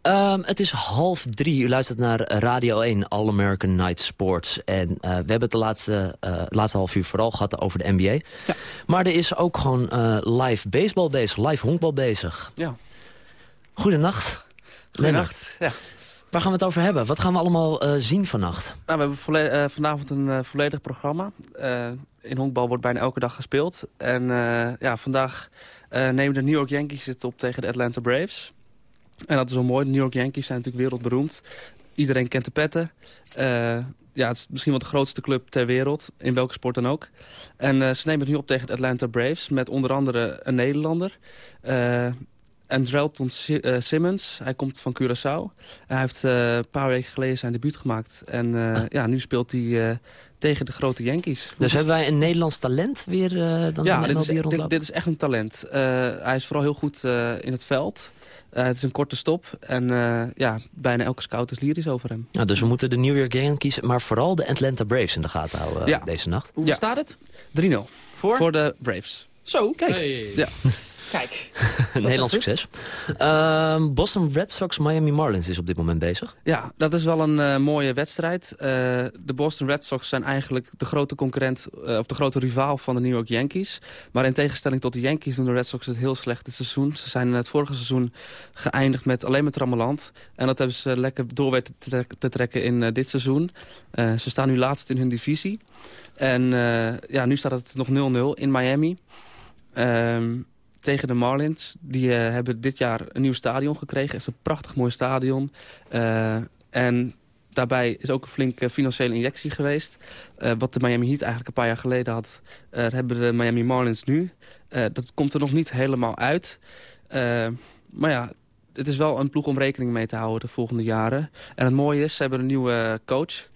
Um, het is half drie. U luistert naar Radio 1, All American Night Sports. En uh, we hebben het de laatste, uh, laatste half uur vooral gehad over de NBA. Ja. Maar er is ook gewoon uh, live baseball bezig, live honkbal bezig. Ja. Goedenacht. Goedenacht, ja. Waar gaan we het over hebben? Wat gaan we allemaal zien vannacht? Nou, we hebben vanavond een volledig programma. in honkbal wordt bijna elke dag gespeeld. En ja, vandaag nemen de New York Yankees het op tegen de Atlanta Braves. En dat is wel mooi. De New York Yankees zijn natuurlijk wereldberoemd. Iedereen kent de petten. Uh, ja, het is misschien wel de grootste club ter wereld. In welke sport dan ook. En uh, ze nemen het nu op tegen de Atlanta Braves. Met onder andere een Nederlander. Uh, Andrelton Simmons. Hij komt van Curaçao. Hij heeft een paar weken geleden zijn debuut gemaakt. En ah. ja, nu speelt hij tegen de grote Yankees. Dus hebben wij een Nederlands talent weer dan Ja, dit is, dit, dit is, echt een talent. hij is vooral heel goed in het veld. Uh, het is een korte stop en uh, ja, bijna elke scout is lyrisch over hem. Ja, dus we moeten de New York Yankees, maar vooral de Atlanta Braves in de gaten houden ja. deze nacht. Hoe ja. staat het? 3-0. Voor? Voor de Braves. Zo, kijk. Hey. Ja. Kijk. Nederlands succes. Uh, Boston Red Sox Miami Marlins is op dit moment bezig. Ja, dat is wel een uh, mooie wedstrijd. Uh, de Boston Red Sox zijn eigenlijk de grote concurrent... Uh, of de grote rivaal van de New York Yankees. Maar in tegenstelling tot de Yankees doen de Red Sox het heel slecht dit seizoen. Ze zijn in het vorige seizoen geëindigd met alleen met rammeland. En dat hebben ze lekker door weten te, trek te trekken in dit seizoen. ze staan nu laatst in hun divisie. En ja, nu staat het nog 0-0 in Miami. Ehm tegen de Marlins. Die uh, hebben dit jaar een nieuw stadion gekregen. Het is een prachtig mooi stadion. Uh, en daarbij is ook een flinke financiële injectie geweest. Uh, wat de Miami Heat eigenlijk een paar jaar geleden had... hebben de Miami Marlins nu. dat komt er nog niet helemaal uit. maar ja, het is wel een ploeg om rekening mee te houden de volgende jaren. En het mooie is, ze hebben een nieuwe coach...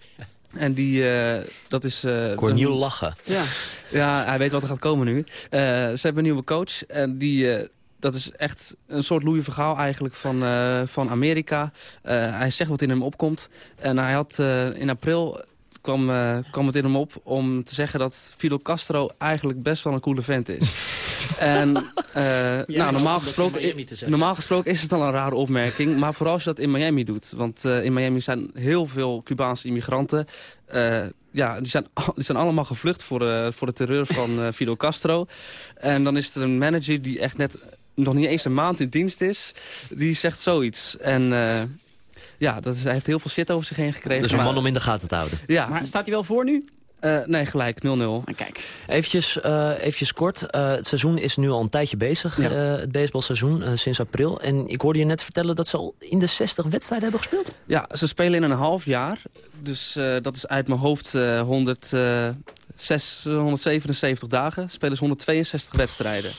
En die, uh, dat is... Uh, Corniel lachen. Ja, ja, hij weet wat er gaat komen nu. Uh, ze hebben een nieuwe coach en die... dat is echt een soort Louis Vergaal eigenlijk van, van Amerika. hij zegt wat in hem opkomt. En hij had in april kwam, uh, kwam het in hem op om te zeggen dat Fidel Castro eigenlijk best wel een coole vent is. en uh, ja, nou, normaal, gesproken, normaal gesproken is het al een rare opmerking. Maar vooral als je dat in Miami doet. Want uh, in Miami zijn heel veel Cubaanse immigranten. ja, die zijn, die zijn allemaal gevlucht voor, voor de terreur van Fidel Castro. En dan is er een manager die echt net nog niet eens een maand in dienst is. Die zegt zoiets. En ja, dat is, hij heeft heel veel shit over zich heen gekregen. Dus een man om in de gaten te houden. Ja. Maar staat hij wel voor nu? Uh, nee, gelijk, 0-0. Kijk. Eventjes, uh, eventjes kort. Uh, het seizoen is nu al een tijdje bezig, ja. het baseballseizoen, sinds april. En ik hoorde je net vertellen dat ze al in de 60 wedstrijden hebben gespeeld. Ja, ze spelen in een half jaar. Dus dat is uit mijn hoofd 100, 6, 177 dagen. Spelen ze 162 wedstrijden.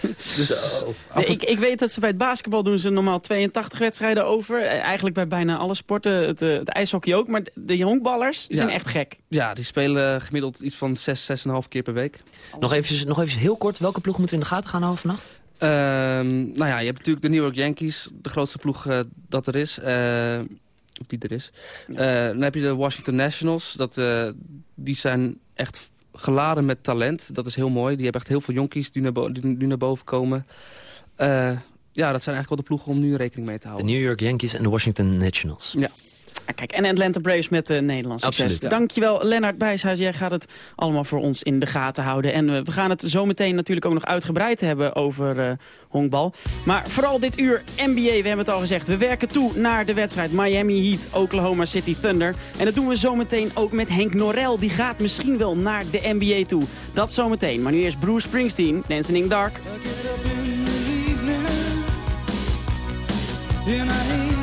Dus, nee, ik, ik weet dat ze bij het basketbal doen ze normaal 82 wedstrijden over. Eh, eigenlijk bij bijna alle sporten. Het, eh, het ijshockey ook. Maar de honkballers die zijn echt gek. Ja, die spelen gemiddeld iets van 6, 6,5 keer per week. Nog even, nog even heel kort. Welke ploeg moeten we in de gaten gaan houden vannacht? Uh, nou ja, je hebt natuurlijk de New York Yankees. De grootste ploeg uh, dat er is. Uh, of die er is. dan heb je de Washington Nationals. Dat, die zijn echt geladen met talent. Dat is heel mooi. Die hebben echt heel veel jonkies die naar, die nu naar boven komen. Uh, ja, dat zijn eigenlijk wel de ploegen om nu rekening mee te houden. De New York Yankees en de Washington Nationals. Ja. Ah, kijk, en Atlanta Braves met de Nederlandse Absoluut. Ja. Dankjewel, Lennart Bijshuis. Jij gaat het allemaal voor ons in de gaten houden. En uh, we gaan het zo meteen natuurlijk ook nog uitgebreid hebben over uh, honkbal. Maar vooral dit uur NBA, we hebben het al gezegd. We werken toe naar de wedstrijd Miami Heat, Oklahoma City Thunder. En dat doen we zometeen ook met Henk Norel. Die gaat misschien wel naar de NBA toe. Dat zometeen. Maar nu eerst Bruce Springsteen, Dancing in Dark. And I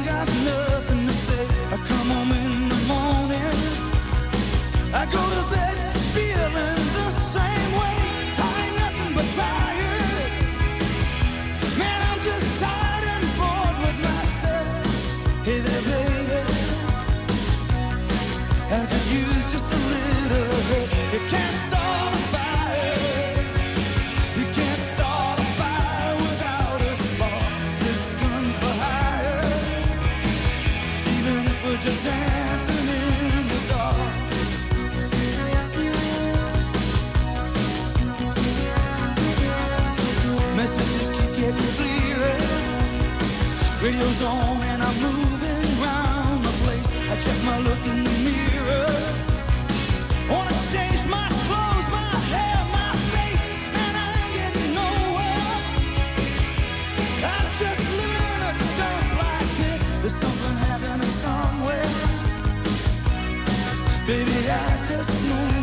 Radio's on and I'm moving Baby, I just know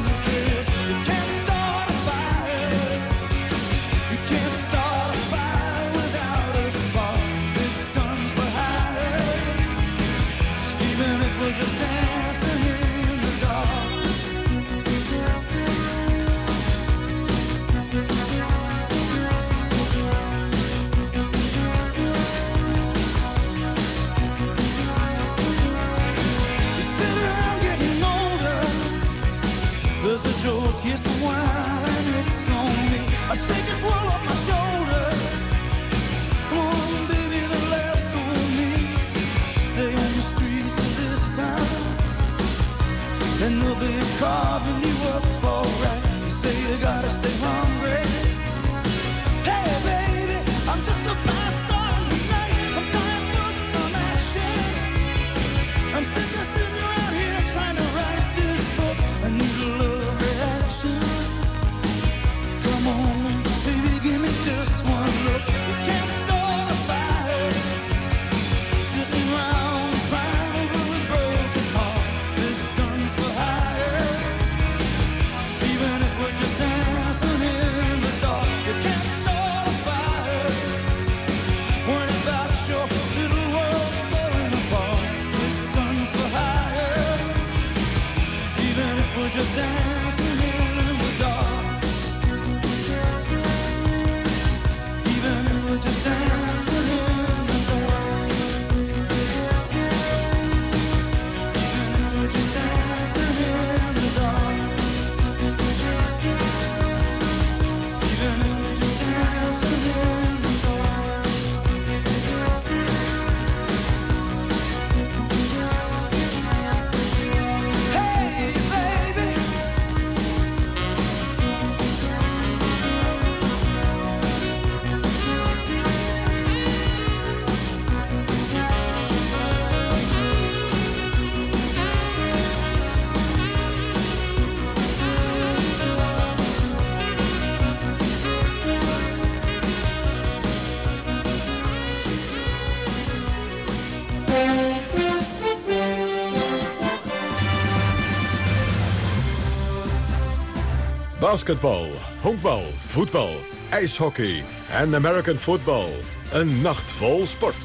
Basketbal, honkbal, voetbal, ijshockey en American football. Een nacht vol sport.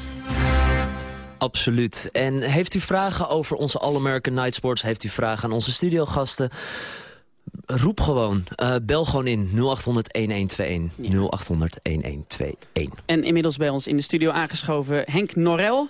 Absoluut. En heeft u vragen over onze All-American Night Sports? Heeft u vragen aan onze studiogasten? Roep gewoon. Uh, bel gewoon in 0800-1121. 0800-1121. En inmiddels bij ons in de studio aangeschoven Henk Norel.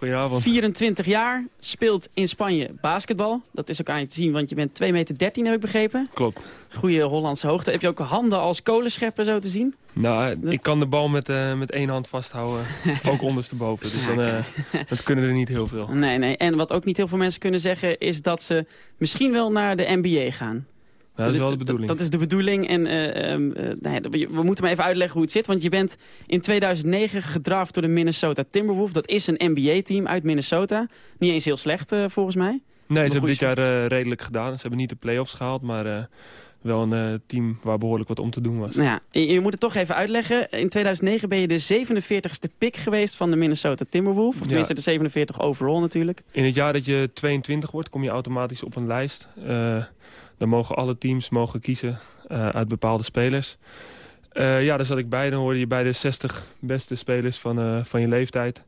Goedenavond. 24 jaar, speelt in Spanje basketbal. Dat is ook aan je te zien, want je bent 2 meter 13, heb ik begrepen. Klopt. Goede Hollandse hoogte. Heb je ook handen als kolenschepper zo te zien? Nou, ik kan de bal met, uh, met één hand vasthouden, ook ondersteboven. Dus dan, uh, dat kunnen er niet heel veel. Nee, nee. En wat ook niet heel veel mensen kunnen zeggen... is dat ze misschien wel naar de NBA gaan dat is wel de bedoeling. Dat, is de bedoeling. En uh, um, uh, nou we moeten maar even uitleggen hoe het zit. Want je bent in 2009 gedraft door de Minnesota Timberwolves. Dat is een NBA-team uit Minnesota. Niet eens heel slecht, uh, volgens mij. Nee, ze hebben dit jaar redelijk gedaan. Ze hebben niet de playoffs gehaald, maar wel een team waar behoorlijk wat om te doen was. Nou ja, je, je, moet het toch even uitleggen. In 2009 ben je de 47ste pick geweest van de Minnesota Timberwolves. Of tenminste de 47 overall natuurlijk. In het jaar dat je 22 wordt, kom je automatisch op een lijst... Dan mogen alle teams mogen kiezen uh, uit bepaalde spelers. Uh, ja, daar zat ik bij. Dan hoorde je bij de 60 beste spelers van, uh, van je leeftijd.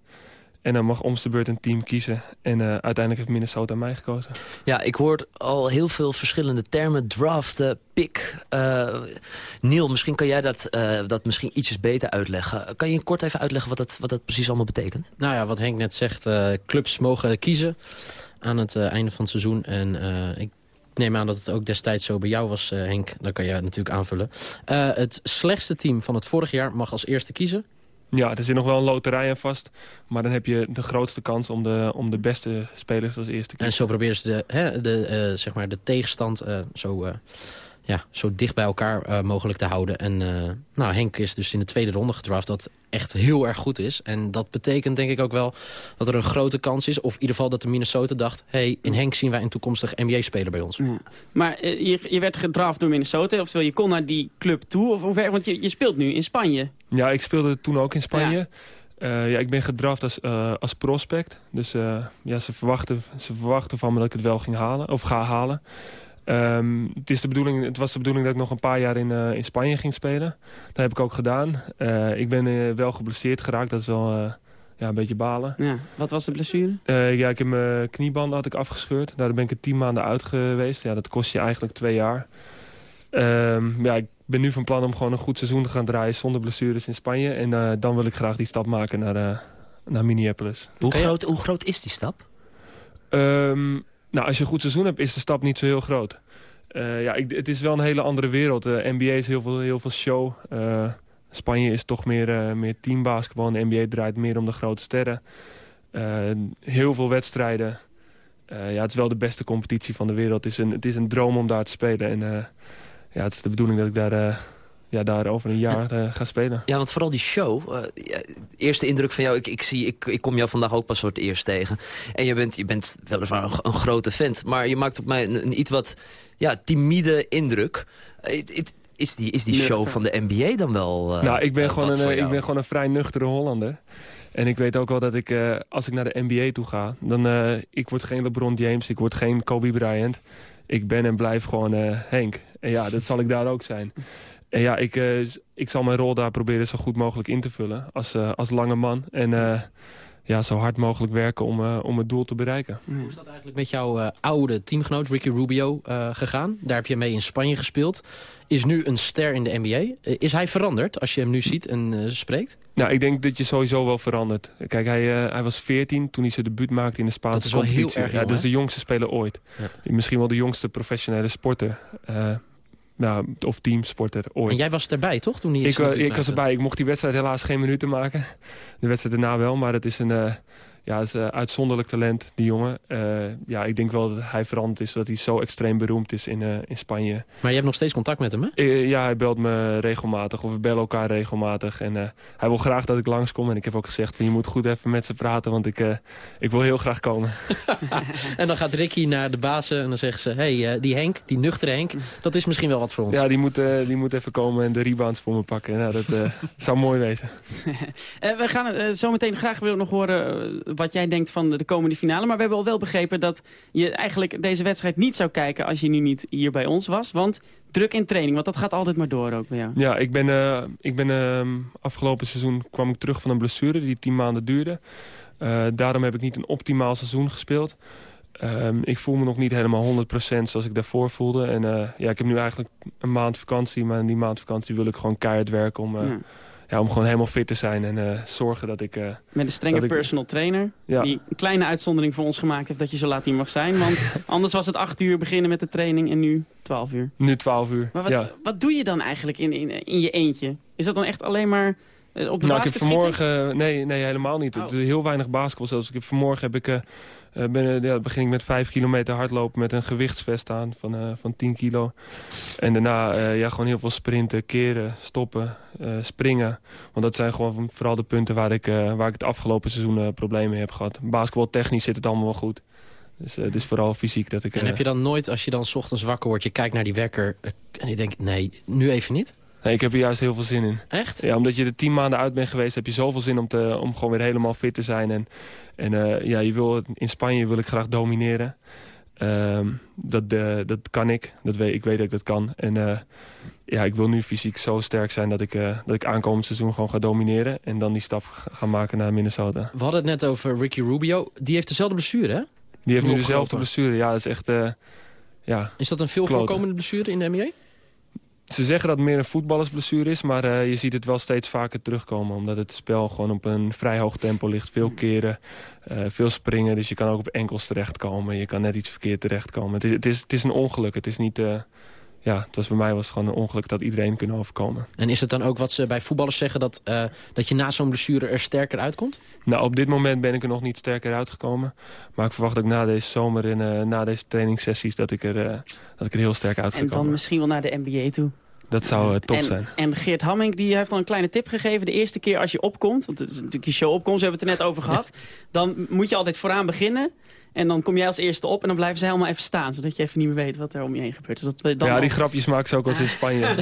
En dan mag om de beurt een team kiezen. En uh, uiteindelijk heeft Minnesota mij gekozen. Ja, ik hoor al heel veel verschillende termen. Draften, pick. Uh, Neil, misschien kan jij dat, uh, dat misschien ietsjes beter uitleggen. Kan je kort even uitleggen wat dat, wat dat precies allemaal betekent? Nou ja, wat Henk net zegt. clubs mogen kiezen aan het einde van het seizoen. En ik neem aan dat het ook destijds zo bij jou was, uh, Henk. Dan kan je natuurlijk aanvullen. Uh, het slechtste team van het vorig jaar mag als eerste kiezen. Ja, er zit nog wel een loterij aan vast. Maar dan heb je de grootste kans om de, om de beste spelers als eerste te kiezen. En zo proberen ze de, hè, de, uh, zeg maar de tegenstand zo ja, zo dicht bij elkaar uh, mogelijk te houden. En uh, nou, Henk is dus in de tweede ronde gedraft, wat echt heel erg goed is. En dat betekent denk ik ook wel dat er een grote kans is... of in ieder geval dat de Minnesota dacht... hey, in Henk zien wij een toekomstig NBA-speler bij ons. Ja. Maar uh, je, je werd gedraft door Minnesota, oftewel je kon naar die club toe. Of hoe ver, want je, je speelt nu in Spanje. Ja, ik speelde toen ook in Spanje. Ja. ja, ik ben gedraft als, als prospect. Dus ja, ze, verwachten, ze verwachten van me dat ik het wel ging halen, of ga halen. Um, het, is de bedoeling, het was de bedoeling dat ik nog een paar jaar in, uh, in Spanje ging spelen. Dat heb ik ook gedaan. Uh, ik ben uh, wel geblesseerd geraakt. Dat is wel ja, een beetje balen. Ja. Wat was de blessure? ja, ik heb mijn kniebanden had ik afgescheurd. Daar ben ik er tien maanden uit geweest. Ja, dat kost je eigenlijk twee jaar. Um, ja, ik ben nu van plan om gewoon een goed seizoen te gaan draaien zonder blessures in Spanje. En dan wil ik graag die stap maken naar, naar Minneapolis. Hoe groot, hoe groot is die stap? Um, nou, als je een goed seizoen hebt, is de stap niet zo heel groot. Uh, ja, ik, het is wel een hele andere wereld. De uh, NBA is heel veel, heel veel show. Uh, Spanje is toch meer, meer teambasketbal. De NBA draait meer om de grote sterren. heel veel wedstrijden. ja, het is wel de beste competitie van de wereld. Het is een, het is een droom om daar te spelen. En ja, het is de bedoeling dat ik daar ja, daar over een jaar uh, ga spelen. Ja, want vooral die show. Uh, ja, eerste indruk van jou, ik, ik, zie, ik, ik kom jou vandaag ook pas voor het eerst tegen. En je bent, je bent weliswaar een, een grote vent. Maar je maakt op mij een, een iets wat ja, timide indruk. Uh, is die, is die show van de NBA dan wel Nou, ik ben, gewoon een, ik ben gewoon een vrij nuchtere Hollander. En ik weet ook wel dat ik, uh, als ik naar de NBA toe ga... dan uh, ik word geen LeBron James, ik word geen Kobe Bryant. Ik ben en blijf gewoon uh, Henk. En ja, dat zal ik daar ook zijn. En ja, ik, uh, ik zal mijn rol daar proberen zo goed mogelijk in te vullen als, uh, als lange man. En uh, ja, zo hard mogelijk werken om, om het doel te bereiken. Hoe is dat eigenlijk met jouw oude teamgenoot Ricky Rubio gegaan? Daar heb je mee in Spanje gespeeld. Is nu een ster in de NBA. is hij veranderd als je hem nu ziet en spreekt? Nou, ik denk dat je sowieso wel verandert. Kijk, hij, hij was 14 toen hij zijn debuut maakte in de Spaanse dat is wel competitie. Heel erg jong, ja, dat is de jongste speler ooit. Ja. Misschien wel de jongste professionele sporter nou, of teamsporter ooit. En jij was erbij, toch? Toen hij ik, uh, ik was erbij. Ik mocht die wedstrijd helaas geen minuten maken. De wedstrijd daarna wel, maar het is een... Ja, het is een uitzonderlijk talent, die jongen. Uh, ja, ik denk wel dat hij veranderd is, dat hij zo extreem beroemd is in, uh, in Spanje. Maar je hebt nog steeds contact met hem, hè? Uh, ja, hij belt me regelmatig, of we bellen elkaar regelmatig. En hij wil graag dat ik langskom. En ik heb ook gezegd, van, je moet goed even met ze praten, want ik, ik wil heel graag komen. en dan gaat Ricky naar de bazen en dan zeggen ze... hé, hey, die Henk, die nuchtere Henk, dat is misschien wel wat voor ons. Ja, die moet, die moet even komen en de rebounds voor me pakken. Nou, dat zou mooi wezen. we gaan het zo meteen graag weer nog horen wat jij denkt van de, de, komende finale. Maar we hebben al wel begrepen dat je eigenlijk deze wedstrijd niet zou kijken... als je nu niet hier bij ons was. Want druk in training, want dat gaat altijd maar door ook bij jou. Ja, ik ben, uh, ik ben uh, afgelopen seizoen kwam ik terug van een blessure die tien maanden duurde. Uh, daarom heb ik niet een optimaal seizoen gespeeld. Um, ik voel me nog niet helemaal 100% zoals ik daarvoor voelde. En uh, ja, ik heb nu eigenlijk een maand vakantie. Maar in die maand vakantie wil ik gewoon keihard werken om, ja. Ja. om gewoon helemaal fit te zijn. En uh, zorgen dat ik... Met een strenge personal ik, trainer. Ja. Die een kleine uitzondering voor ons gemaakt heeft dat je zo laat hier mag zijn. Want anders was het 8 uur beginnen met de training en nu 12 uur. Nu 12 uur, Maar wat, ja. wat doe je dan eigenlijk in, in, in je eentje? Is dat dan echt alleen maar... Op de nou, ik heb vanmorgen... Nee, nee, helemaal niet. Oh. Heel weinig basketbal zelfs. Ik heb, vanmorgen heb ik... Uh, ben, ja, begin ik met 5 kilometer hardlopen met een gewichtsvest aan van, uh, van 10 kilo. En daarna uh, ja, gewoon heel veel sprinten, keren, stoppen, springen. Want dat zijn gewoon vooral de punten waar ik, waar ik het afgelopen seizoen problemen mee heb gehad. Basketbaltechnisch zit het allemaal wel goed. Dus het is vooral fysiek dat ik... En heb je dan nooit, als je dan 's ochtends wakker wordt, je kijkt naar die wekker... en je denkt, nee, nu even niet? Nee, ik heb er juist heel veel zin in. Echt? Ja, omdat je er tien maanden uit bent geweest, heb je zoveel zin om, te, om gewoon weer helemaal fit te zijn. En, en uh, ja, je wil, in Spanje wil ik graag domineren. Um, dat, uh, dat kan ik. Dat weet, ik weet dat ik dat kan. En uh, ja, ik wil nu fysiek zo sterk zijn dat ik, dat ik aankomend seizoen gewoon ga domineren. En dan die stap gaan maken naar Minnesota. We hadden het net over Ricky Rubio. Die heeft dezelfde blessure, hè? Die heeft nu dezelfde blessure. Ja, dat is echt... ja, is dat een veel voorkomende blessure in de NBA? Ze zeggen dat het meer een voetballersblessure is, maar uh, je ziet het wel steeds vaker terugkomen. Omdat het spel gewoon op een vrij hoog tempo ligt. Veel keren, uh, veel springen, dus je kan ook op enkels terechtkomen. Je kan net iets verkeerd terechtkomen. Het is, het is, het is een ongeluk, het is niet... Uh, ja, het was bij mij was het gewoon een ongeluk dat iedereen kunnen overkomen. En is het dan ook wat ze bij voetballers zeggen... dat, uh, dat je na zo'n blessure er sterker uitkomt? Nou, op dit moment ben ik er nog niet sterker uitgekomen. Maar ik verwacht ook na deze zomer en uh, na deze trainingssessies... Dat ik, er, uh, dat ik er heel sterk uit ga En dan misschien wel naar de NBA toe. Dat zou uh, tof en, zijn. En Geert Hamming die heeft al een kleine tip gegeven. De eerste keer als je opkomt, want het is natuurlijk je show opkomt, we hebben het er net over gehad. Ja. Dan moet je altijd vooraan beginnen. En dan kom jij als eerste op en dan blijven ze helemaal even staan. Zodat je even niet meer weet wat er om je heen gebeurt. Dus dat dan ja, al... die grapjes maken ze ook als in Spanje.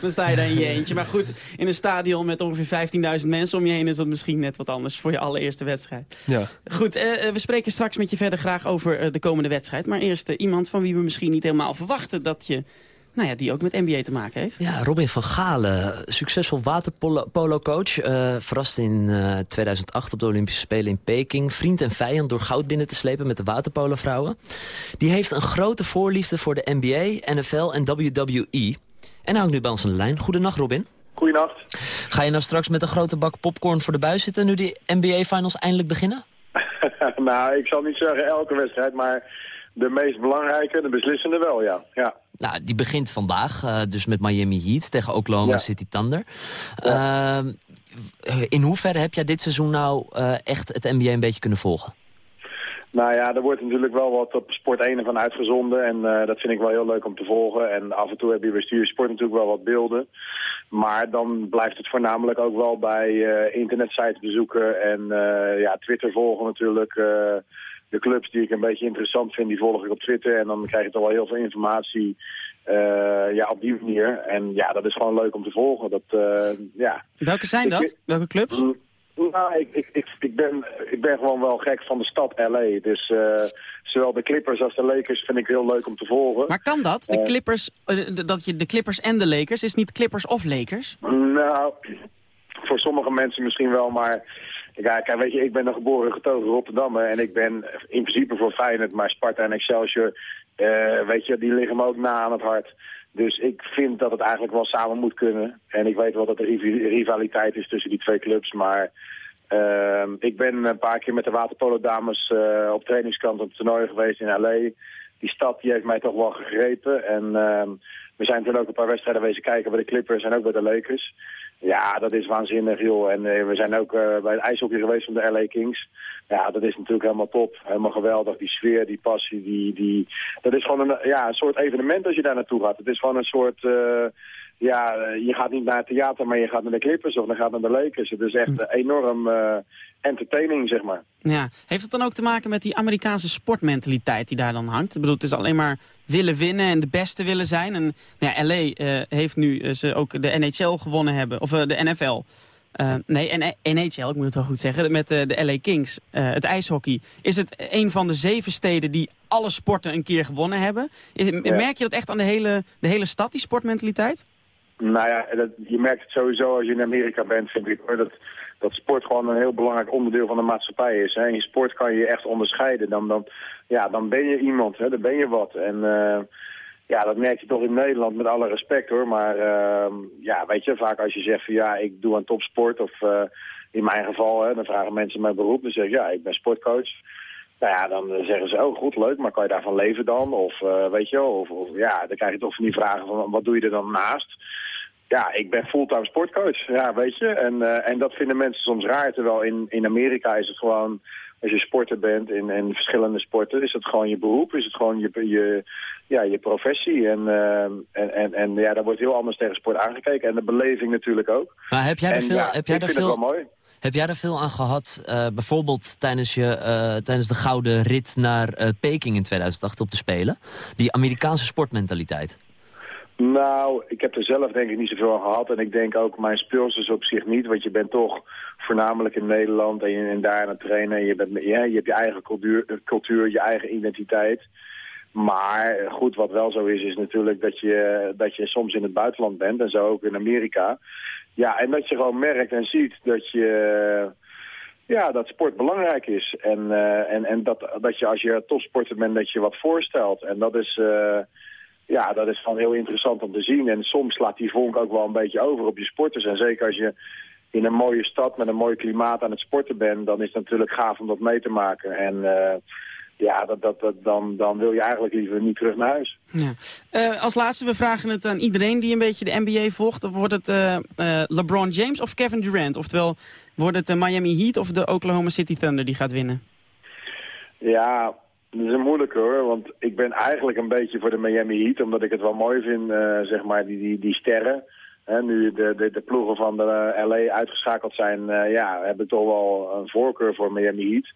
dan sta je daar in je eentje. Maar goed, in een stadion met ongeveer 15.000 mensen om je heen... is dat misschien net wat anders voor je allereerste wedstrijd. Ja. Goed, uh, we spreken straks met je verder graag over uh, de komende wedstrijd. Maar eerst uh, iemand van wie we misschien niet helemaal verwachten... dat je nou ja, die ook met NBA te maken heeft. Ja, Robin van Galen, succesvol waterpolo-coach. Uh, verrast in uh, 2008 op de Olympische Spelen in Peking. Vriend en vijand door goud binnen te slepen met de waterpolo-vrouwen. Die heeft een grote voorliefde voor de NBA, NFL en WWE. En hangt nu bij ons aan de lijn. Goedenacht, Robin. Goedenacht. Ga je nou straks met een grote bak popcorn voor de buis zitten... nu die NBA-finals eindelijk beginnen? nou, ik zal niet zeggen elke wedstrijd, maar de meest belangrijke, de beslissende wel, ja. ja. Nou, die begint vandaag, uh, dus met Miami Heat tegen Oklahoma ja. City Thunder. Ja. Uh, in hoeverre heb jij dit seizoen nou uh, echt het NBA een beetje kunnen volgen? Nou ja, er wordt natuurlijk wel wat op Sport 1 van uitgezonden. En uh, dat vind ik wel heel leuk om te volgen. En af en toe heb je bij Stuur Sport natuurlijk wel wat beelden. Maar dan blijft het voornamelijk ook wel bij uh, internetsites bezoeken. En uh, ja, Twitter volgen natuurlijk. De clubs die ik een beetje interessant vind, die volg ik op Twitter. En dan krijg je toch wel heel veel informatie ja, op die manier. En ja, dat is gewoon leuk om te volgen. Dat, ja. Welke zijn dat? Welke clubs? Nou, ik, ik, ik, ik, ben, ik ben gewoon wel gek van de stad L.A. Dus uh, zowel de Clippers als de Lakers vind ik heel leuk om te volgen. Maar kan dat? De Clippers, dat je de Clippers en de Lakers? Is niet Clippers of Lakers? Nou, voor sommige mensen misschien wel, maar... Ja, kijk, weet je, ik ben een geboren getogen Rotterdammer en ik ben in principe voor Feyenoord, maar Sparta en Excelsior, uh, weet je, die liggen me ook na aan het hart. Dus ik vind dat het eigenlijk wel samen moet kunnen. En ik weet wel dat er rivaliteit is tussen die twee clubs. Maar uh, ik ben een paar keer met de waterpolo-dames uh, op trainingskant op toernooi geweest in L.A. Die stad die heeft mij toch wel gegrepen. En uh, we zijn toen ook een paar wedstrijden wezen kijken bij de Clippers en ook bij de Lakers. Ja, dat is waanzinnig, joh. En uh, we zijn ook uh, bij het ijshockey geweest van de LA Kings. Ja, dat is natuurlijk helemaal top. Helemaal geweldig. Die sfeer, die passie, die, die... Dat is gewoon een, ja, een soort evenement als je daar naartoe gaat. Het is gewoon een soort... Uh, ja, je gaat niet naar het theater, maar je gaat naar de Clippers of dan gaat naar de Lakers. Het is echt uh, enorm uh, entertaining, zeg maar. Ja, heeft het dan ook te maken met die Amerikaanse sportmentaliteit die daar dan hangt? Ik bedoel, het is alleen maar willen winnen en de beste willen zijn. En nou ja, LA uh, heeft nu ze ook de NHL gewonnen hebben, of de NFL. Nee, en NHL, ik moet het wel goed zeggen, met de LA Kings, het ijshockey. Is het een van de zeven steden die alle sporten een keer gewonnen hebben? Is, Merk je dat echt aan de hele, de hele stad, die sportmentaliteit? Nou ja, dat, je merkt het sowieso als je in Amerika bent, vind ik hoor. Dat, dat sport gewoon een heel belangrijk onderdeel van de maatschappij is. Hè. In sport kan je je echt onderscheiden. Dan, dan, ja, dan ben je iemand, hè. dan ben je wat. En uh, ja, dat merk je toch in Nederland met alle respect hoor. Maar uh, ja, weet je, vaak als je zegt van ja, ik doe aan topsport of uh, in mijn geval, hè, dan vragen mensen mijn beroep. Dan zeg ik ja, ik ben sportcoach. Nou ja, dan zeggen ze, oh goed, leuk, maar kan je daarvan leven dan? Of weet je of, of, ja, dan krijg je toch van die vragen van wat doe je er dan naast? Ja, ik ben fulltime sportcoach, ja, weet je. En, uh, en dat vinden mensen soms raar, terwijl in, in Amerika is het gewoon... Als je sporter bent in, in verschillende sporten, is het gewoon je beroep, is het gewoon je, je, ja, je professie. En, uh, en, en, en ja, daar wordt heel anders tegen sport aangekeken. En de beleving natuurlijk ook. Maar heb jij er en, veel, ja, heb jij ik vind veel, het wel mooi. Heb jij er veel aan gehad, uh, bijvoorbeeld tijdens, je, uh, tijdens de gouden rit naar uh, Peking in 2008 op de Spelen? Die Amerikaanse sportmentaliteit. Nou, ik heb er zelf denk ik niet zoveel aan gehad. En ik denk ook mijn speelsters op zich niet. Want je bent toch voornamelijk in Nederland en, je, en daar aan het trainen. En je, ja, je hebt je eigen cultuur, cultuur, je eigen identiteit. Maar goed, wat wel zo is, is natuurlijk dat je, dat je soms in het buitenland bent. En zo ook in Amerika. Ja, en dat je gewoon merkt en ziet dat je... Ja, dat sport belangrijk is. En, uh, en, en dat, dat je als je topsporter bent, dat je wat voorstelt. En dat is... Uh, ja, dat is gewoon heel interessant om te zien. En soms slaat die vonk ook wel een beetje over op je sporters. En zeker als je in een mooie stad met een mooi klimaat aan het sporten bent... dan is het natuurlijk gaaf om dat mee te maken. En uh, ja, dat, dat, dat, dan, dan wil je eigenlijk liever niet terug naar huis. Ja. Uh, als laatste, we vragen het aan iedereen die een beetje de NBA volgt. Wordt het uh, uh, LeBron James of Kevin Durant? Oftewel, wordt het de Miami Heat of de Oklahoma City Thunder die gaat winnen? Ja, dat is een moeilijke hoor, want ik ben eigenlijk een beetje voor de Miami Heat, omdat ik het wel mooi vind, uh, zeg maar, die, die, die sterren. Hè, nu de, de, de ploegen van de uh, LA uitgeschakeld zijn, uh, ja, hebben toch wel een voorkeur voor Miami Heat.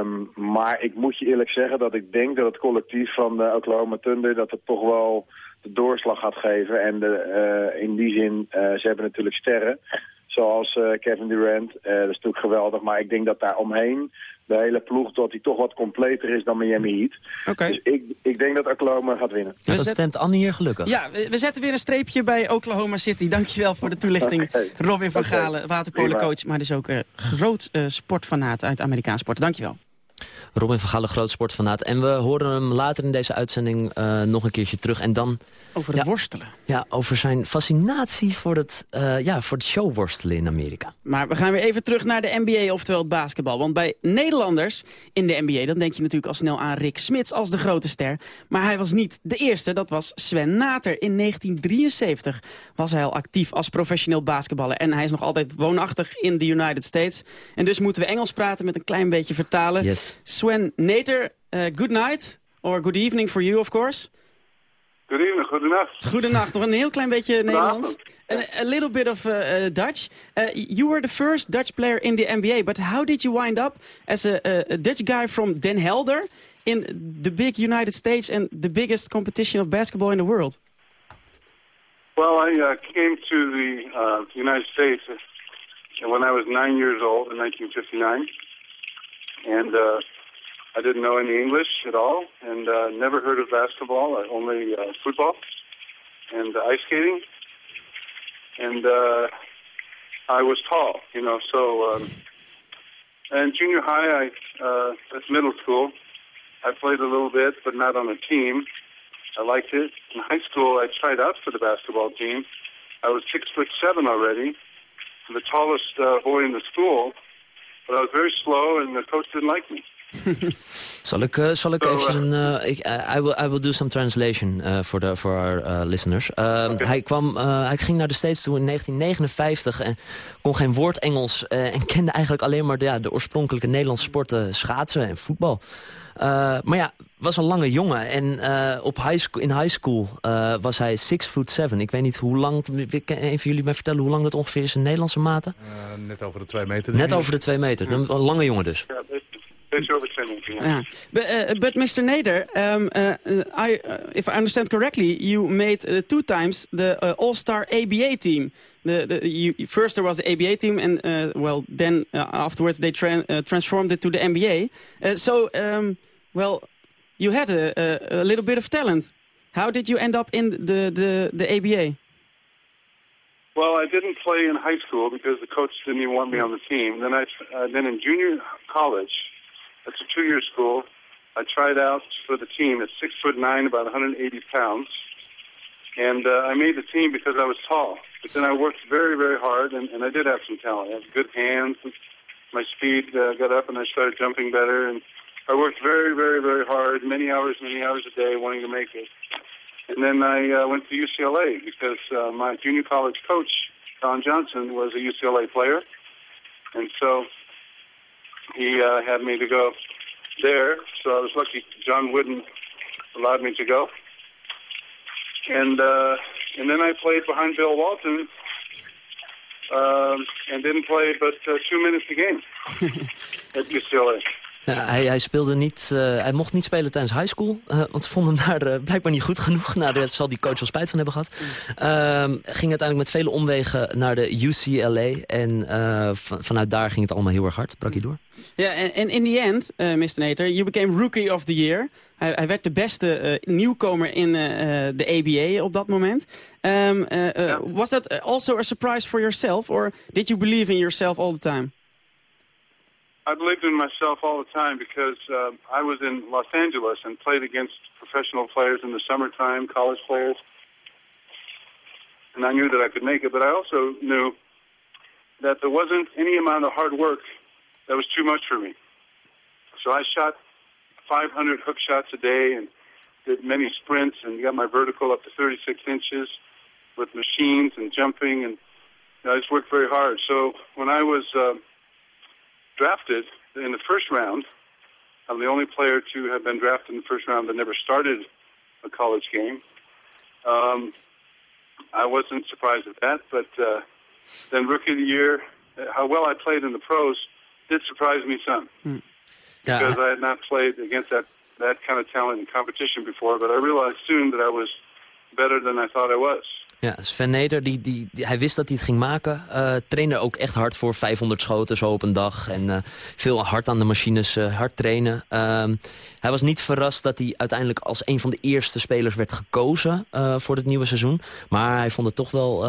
Um, maar ik moet je eerlijk zeggen dat ik denk dat het collectief van de Oklahoma Thunder, dat het toch wel de doorslag gaat geven. En de, in die zin, ze hebben natuurlijk sterren, zoals Kevin Durant. dat is natuurlijk geweldig, maar ik denk dat daar omheen de hele ploeg dat hij toch wat completer is dan Miami Heat. Okay. Dus ik, ik denk dat Oklahoma gaat winnen. Ja, dat stemt Anne hier gelukkig. Ja, we, we, zetten weer een streepje bij Oklahoma City. Dankjewel voor de toelichting. Okay. Robin van Galen, okay. waterpolencoach, maar dus ook uh, groot uh, sportfanaat uit Amerikaans sport. Dankjewel. Robin van Galen, groot sportfanaat. En we horen hem later in deze uitzending uh, nog een keertje terug. En dan... Over het ja, worstelen. Ja, over zijn fascinatie voor het, uh, ja, voor het showworstelen in Amerika. Maar we gaan weer even terug naar de NBA, oftewel het basketbal. Want bij Nederlanders in de NBA, dan denk je natuurlijk al snel aan Rick Smits als de grote ster. Maar hij was niet de eerste, dat was Sven Nater. In 1973 was hij al actief als professioneel basketballer. En hij is nog altijd woonachtig in de United States. En dus moeten we Engels praten met een klein beetje vertalen. Yes. Sven Nater, uh, good night. Or good evening for you, of course. Good evening, goedenacht. Goedenacht, nog een heel klein beetje Nederlands. A, a little bit of uh, uh, Dutch. Uh, you were the first Dutch player in the NBA, but how did you wind up as a, a, Dutch guy from Den Helder in the big United States and the biggest competition of basketball in the world? Well, I uh, came to the uh, United States when I was nine years old in 1959, and uh, I didn't know any English at all, and uh, never heard of basketball, uh, only uh, football and uh, ice skating. And uh, I was tall, you know. So, um, and junior high, I uh, that's middle school. I played a little bit, but not on a team. I liked it. In high school, I tried out for the basketball team. I was six foot seven already, the tallest uh, boy in the school, but I was very slow, and the coach didn't like me. zal ik, uh, zal ik so, even een... Uh, ik, uh, I, will, I will do some translation for, the, for our listeners. Okay. Hij, kwam, hij ging naar de States toe in 1959 en kon geen woord Engels... en kende eigenlijk alleen maar de, ja, de oorspronkelijke Nederlandse sporten schaatsen en voetbal. maar ja, was een lange jongen en op high school, in high school was hij 6 foot 7. Ik weet niet hoe lang, een van jullie mij vertellen hoe lang dat ongeveer is in Nederlandse maten? net over de 2 meter. Net over de 2 meter, ja. een lange jongen dus. Ja, beetje over 2. Yeah. Yeah. But, uh, but Mr. Nader, um, uh, I, uh, if I understand correctly, you made uh, two times the uh, All-Star ABA team. The, the, you, first there was the ABA team, and uh, well, then uh, afterwards they tra transformed it to the NBA. Uh, so, um, well, you had a, a, a little bit of talent. How did you end up in the, the, the ABA? Well, I didn't play in high school because the coach didn't even want me on the team. Then I, uh, then in junior college, that's a two-year school. I tried out for the team at six foot nine, about 180 pounds, and uh, I made the team because I was tall. But then I worked very, very hard, and, and I did have some talent. I had good hands. My speed uh, got up, and I started jumping better. And I worked very, very, very hard, many hours, many hours a day, wanting to make it. And then I uh, went to UCLA because uh, my junior college coach, Don Johnson, was a UCLA player. And so he uh, had me to go there. So I was lucky John Wooden allowed me to go. And uh, and then I played behind Bill Walton um, and didn't play but uh, two minutes a game at UCLA. Ja, hij, hij, speelde niet, uh, hij mocht niet spelen tijdens high school, uh, want ze vonden hem daar uh, blijkbaar niet goed genoeg. Nou, daar zal die coach wel spijt van hebben gehad. ging uiteindelijk met vele omwegen naar de UCLA en van, vanuit daar ging het allemaal heel erg hard. Brak hij door. Ja, en in the end, Mr. Nater, you became Rookie of the Year. Hij, hij werd de beste nieuwkomer in de ABA op dat moment. Um, yeah. Was that also a surprise for yourself, or did you believe in yourself all the time? I believed in myself all the time because uh, I was in Los Angeles and played against professional players in the summertime, college players, and I knew that I could make it. But I also knew that there wasn't any amount of hard work that was too much for me. So I shot 500 hook shots a day and did many sprints and got my vertical up to 36 inches with machines and jumping and you know, I just worked very hard. So when I was uh, drafted in the first round. I'm the only player to have been drafted in the first round that never started a college game. Um, I wasn't surprised at that, but uh, then rookie of the year, how well I played in the pros did surprise me some. Hmm. Yeah, because I had not played against that, that kind of talent in competition before, but I realized soon that I was better than I thought I was. Ja, Sven Neder, die, die, die, hij wist dat hij het ging maken. Uh, trainde ook echt hard voor 500 schoten zo op een dag. En uh, veel hard aan de machines, uh, hard trainen. Ehm, hij was niet verrast dat hij uiteindelijk als een van de eerste spelers werd gekozen voor het nieuwe seizoen. Maar hij vond het toch wel,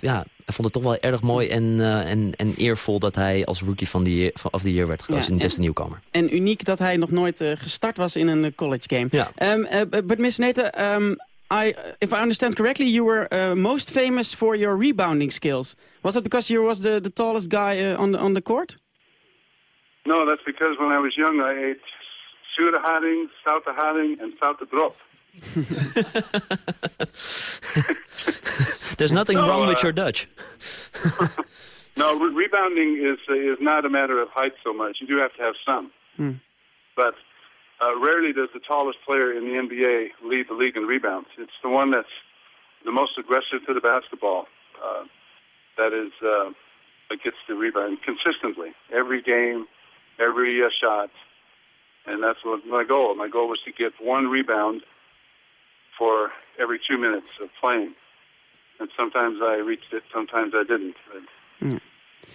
ja, hij vond het toch wel erg mooi en, en, en eervol dat hij als rookie van de year, of the year werd gekozen ja, in de beste en, nieuwkomer. En uniek dat hij nog nooit gestart was in een college game. Ja. Um, but Miss Neder, um, I, if I understand correctly, you were uh, most famous for your rebounding skills. Was that because you was the, the tallest guy uh, on the on the court? No, that's because when I was young, I ate Sure Haring, Stoute Haring, and Stoute Drop. There's nothing no, wrong uh, with your Dutch. no, re rebounding is is not a matter of height so much. You do have to have some, hmm. but uh, rarely does the tallest player in the NBA lead the league in rebounds. It's the one that's the most aggressive to the basketball uh, that is uh, that gets the rebound consistently every game, every uh, shot, and that's what my goal. My goal was to get one rebound for every two minutes of playing, and sometimes I reached it, sometimes I didn't. Mm.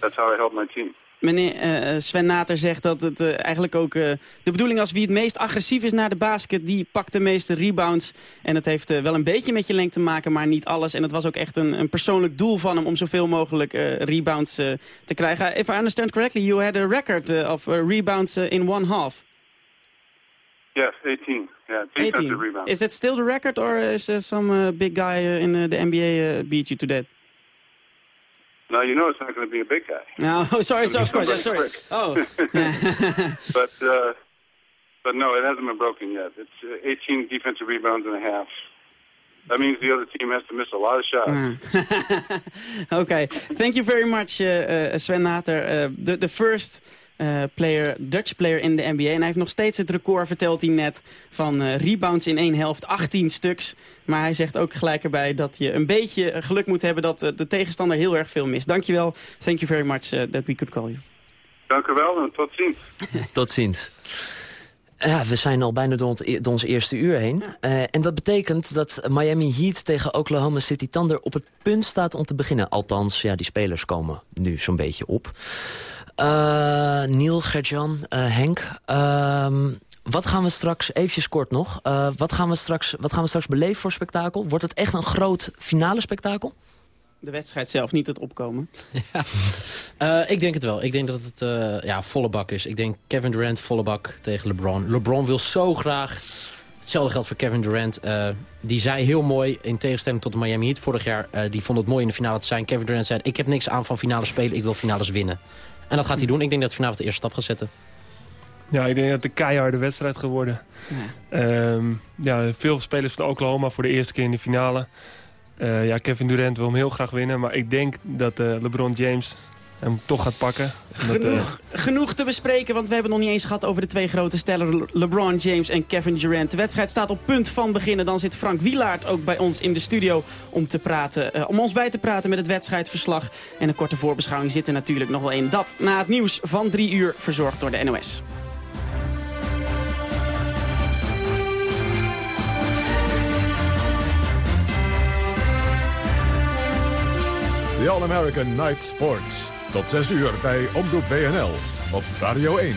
That's how I helped my team. Meneer uh, Sven Nater zegt dat het uh, eigenlijk ook uh, de bedoeling was... wie het meest agressief is naar de basket, die pakt de meeste rebounds. En dat heeft wel een beetje met je lengte te maken, maar niet alles. En het was ook echt een, een persoonlijk doel van hem... om zoveel mogelijk rebounds te krijgen. If I understand correctly, you had a record of rebounds in one half. Yes, 18. Yeah, 18. rebounds. Is that still the record, or is some big guy in the NBA beat you to that? No, you know it's not going to be a big guy. No, sorry, sorry, of course, yeah, sorry. Oh. but, uh, but no, it hasn't been broken yet. It's uh, 18 defensive rebounds and a half. That means the other team has to miss a lot of shots. okay, thank you very much, uh, uh, Sven Nater. Uh, the, the first uh, player, Dutch player in de NBA. En hij heeft nog steeds het record, vertelt hij net, van uh, rebounds in één helft. 18 stuks. Maar hij zegt ook gelijk erbij dat je een beetje geluk moet hebben... dat uh, de tegenstander heel erg veel mist. Dankjewel. Thank you very much that we could call you. Dank u wel en tot ziens. tot ziens. Ja, we zijn al bijna door, het, door ons eerste uur heen. Uh, en dat betekent dat Miami Heat tegen Oklahoma City Thunder op het punt staat om te beginnen. Althans, ja, die spelers komen nu zo'n beetje op. Uh, Neil, Gertjan, uh, Henk, ehm, wat gaan we straks, eventjes kort nog... wat, gaan we straks, wat gaan we straks beleven voor spektakel? Wordt het echt een groot finale spektakel? de wedstrijd zelf, niet het opkomen. Ja. Uh, ik denk het wel. Ik denk dat het uh, ja, volle bak is. Ik denk Kevin Durant volle bak tegen LeBron. LeBron wil zo graag... Hetzelfde geldt voor Kevin Durant. Uh, die zei heel mooi, in tegenstelling tot de Miami Heat vorig jaar... die vond het mooi in de finale te zijn. Kevin Durant zei, ik heb niks aan van finale spelen. Ik wil finales winnen. En dat gaat hij doen. Ik denk dat hij vanavond de eerste stap gaat zetten. Ja, ik denk dat het een keiharde wedstrijd geworden. Ja. Um, ja, veel spelers van Oklahoma voor de eerste keer in de finale. Uh, ja, Kevin Durant wil hem heel graag winnen. Maar ik denk dat uh, LeBron James hem toch gaat pakken. Genoeg, uh... genoeg te bespreken, want we hebben het nog niet eens gehad over de twee grote stellen. LeBron James en Kevin Durant. De wedstrijd staat op punt van beginnen. Dan zit Frank Wielaert ook bij ons in de studio om, te praten, om ons bij te praten met het wedstrijdverslag. En een korte voorbeschouwing zit er natuurlijk nog wel in. Dat na het nieuws van drie uur verzorgd door de NOS. The All-American Night Sports. Tot 6 uur bij Omroep WNL op Radio 1.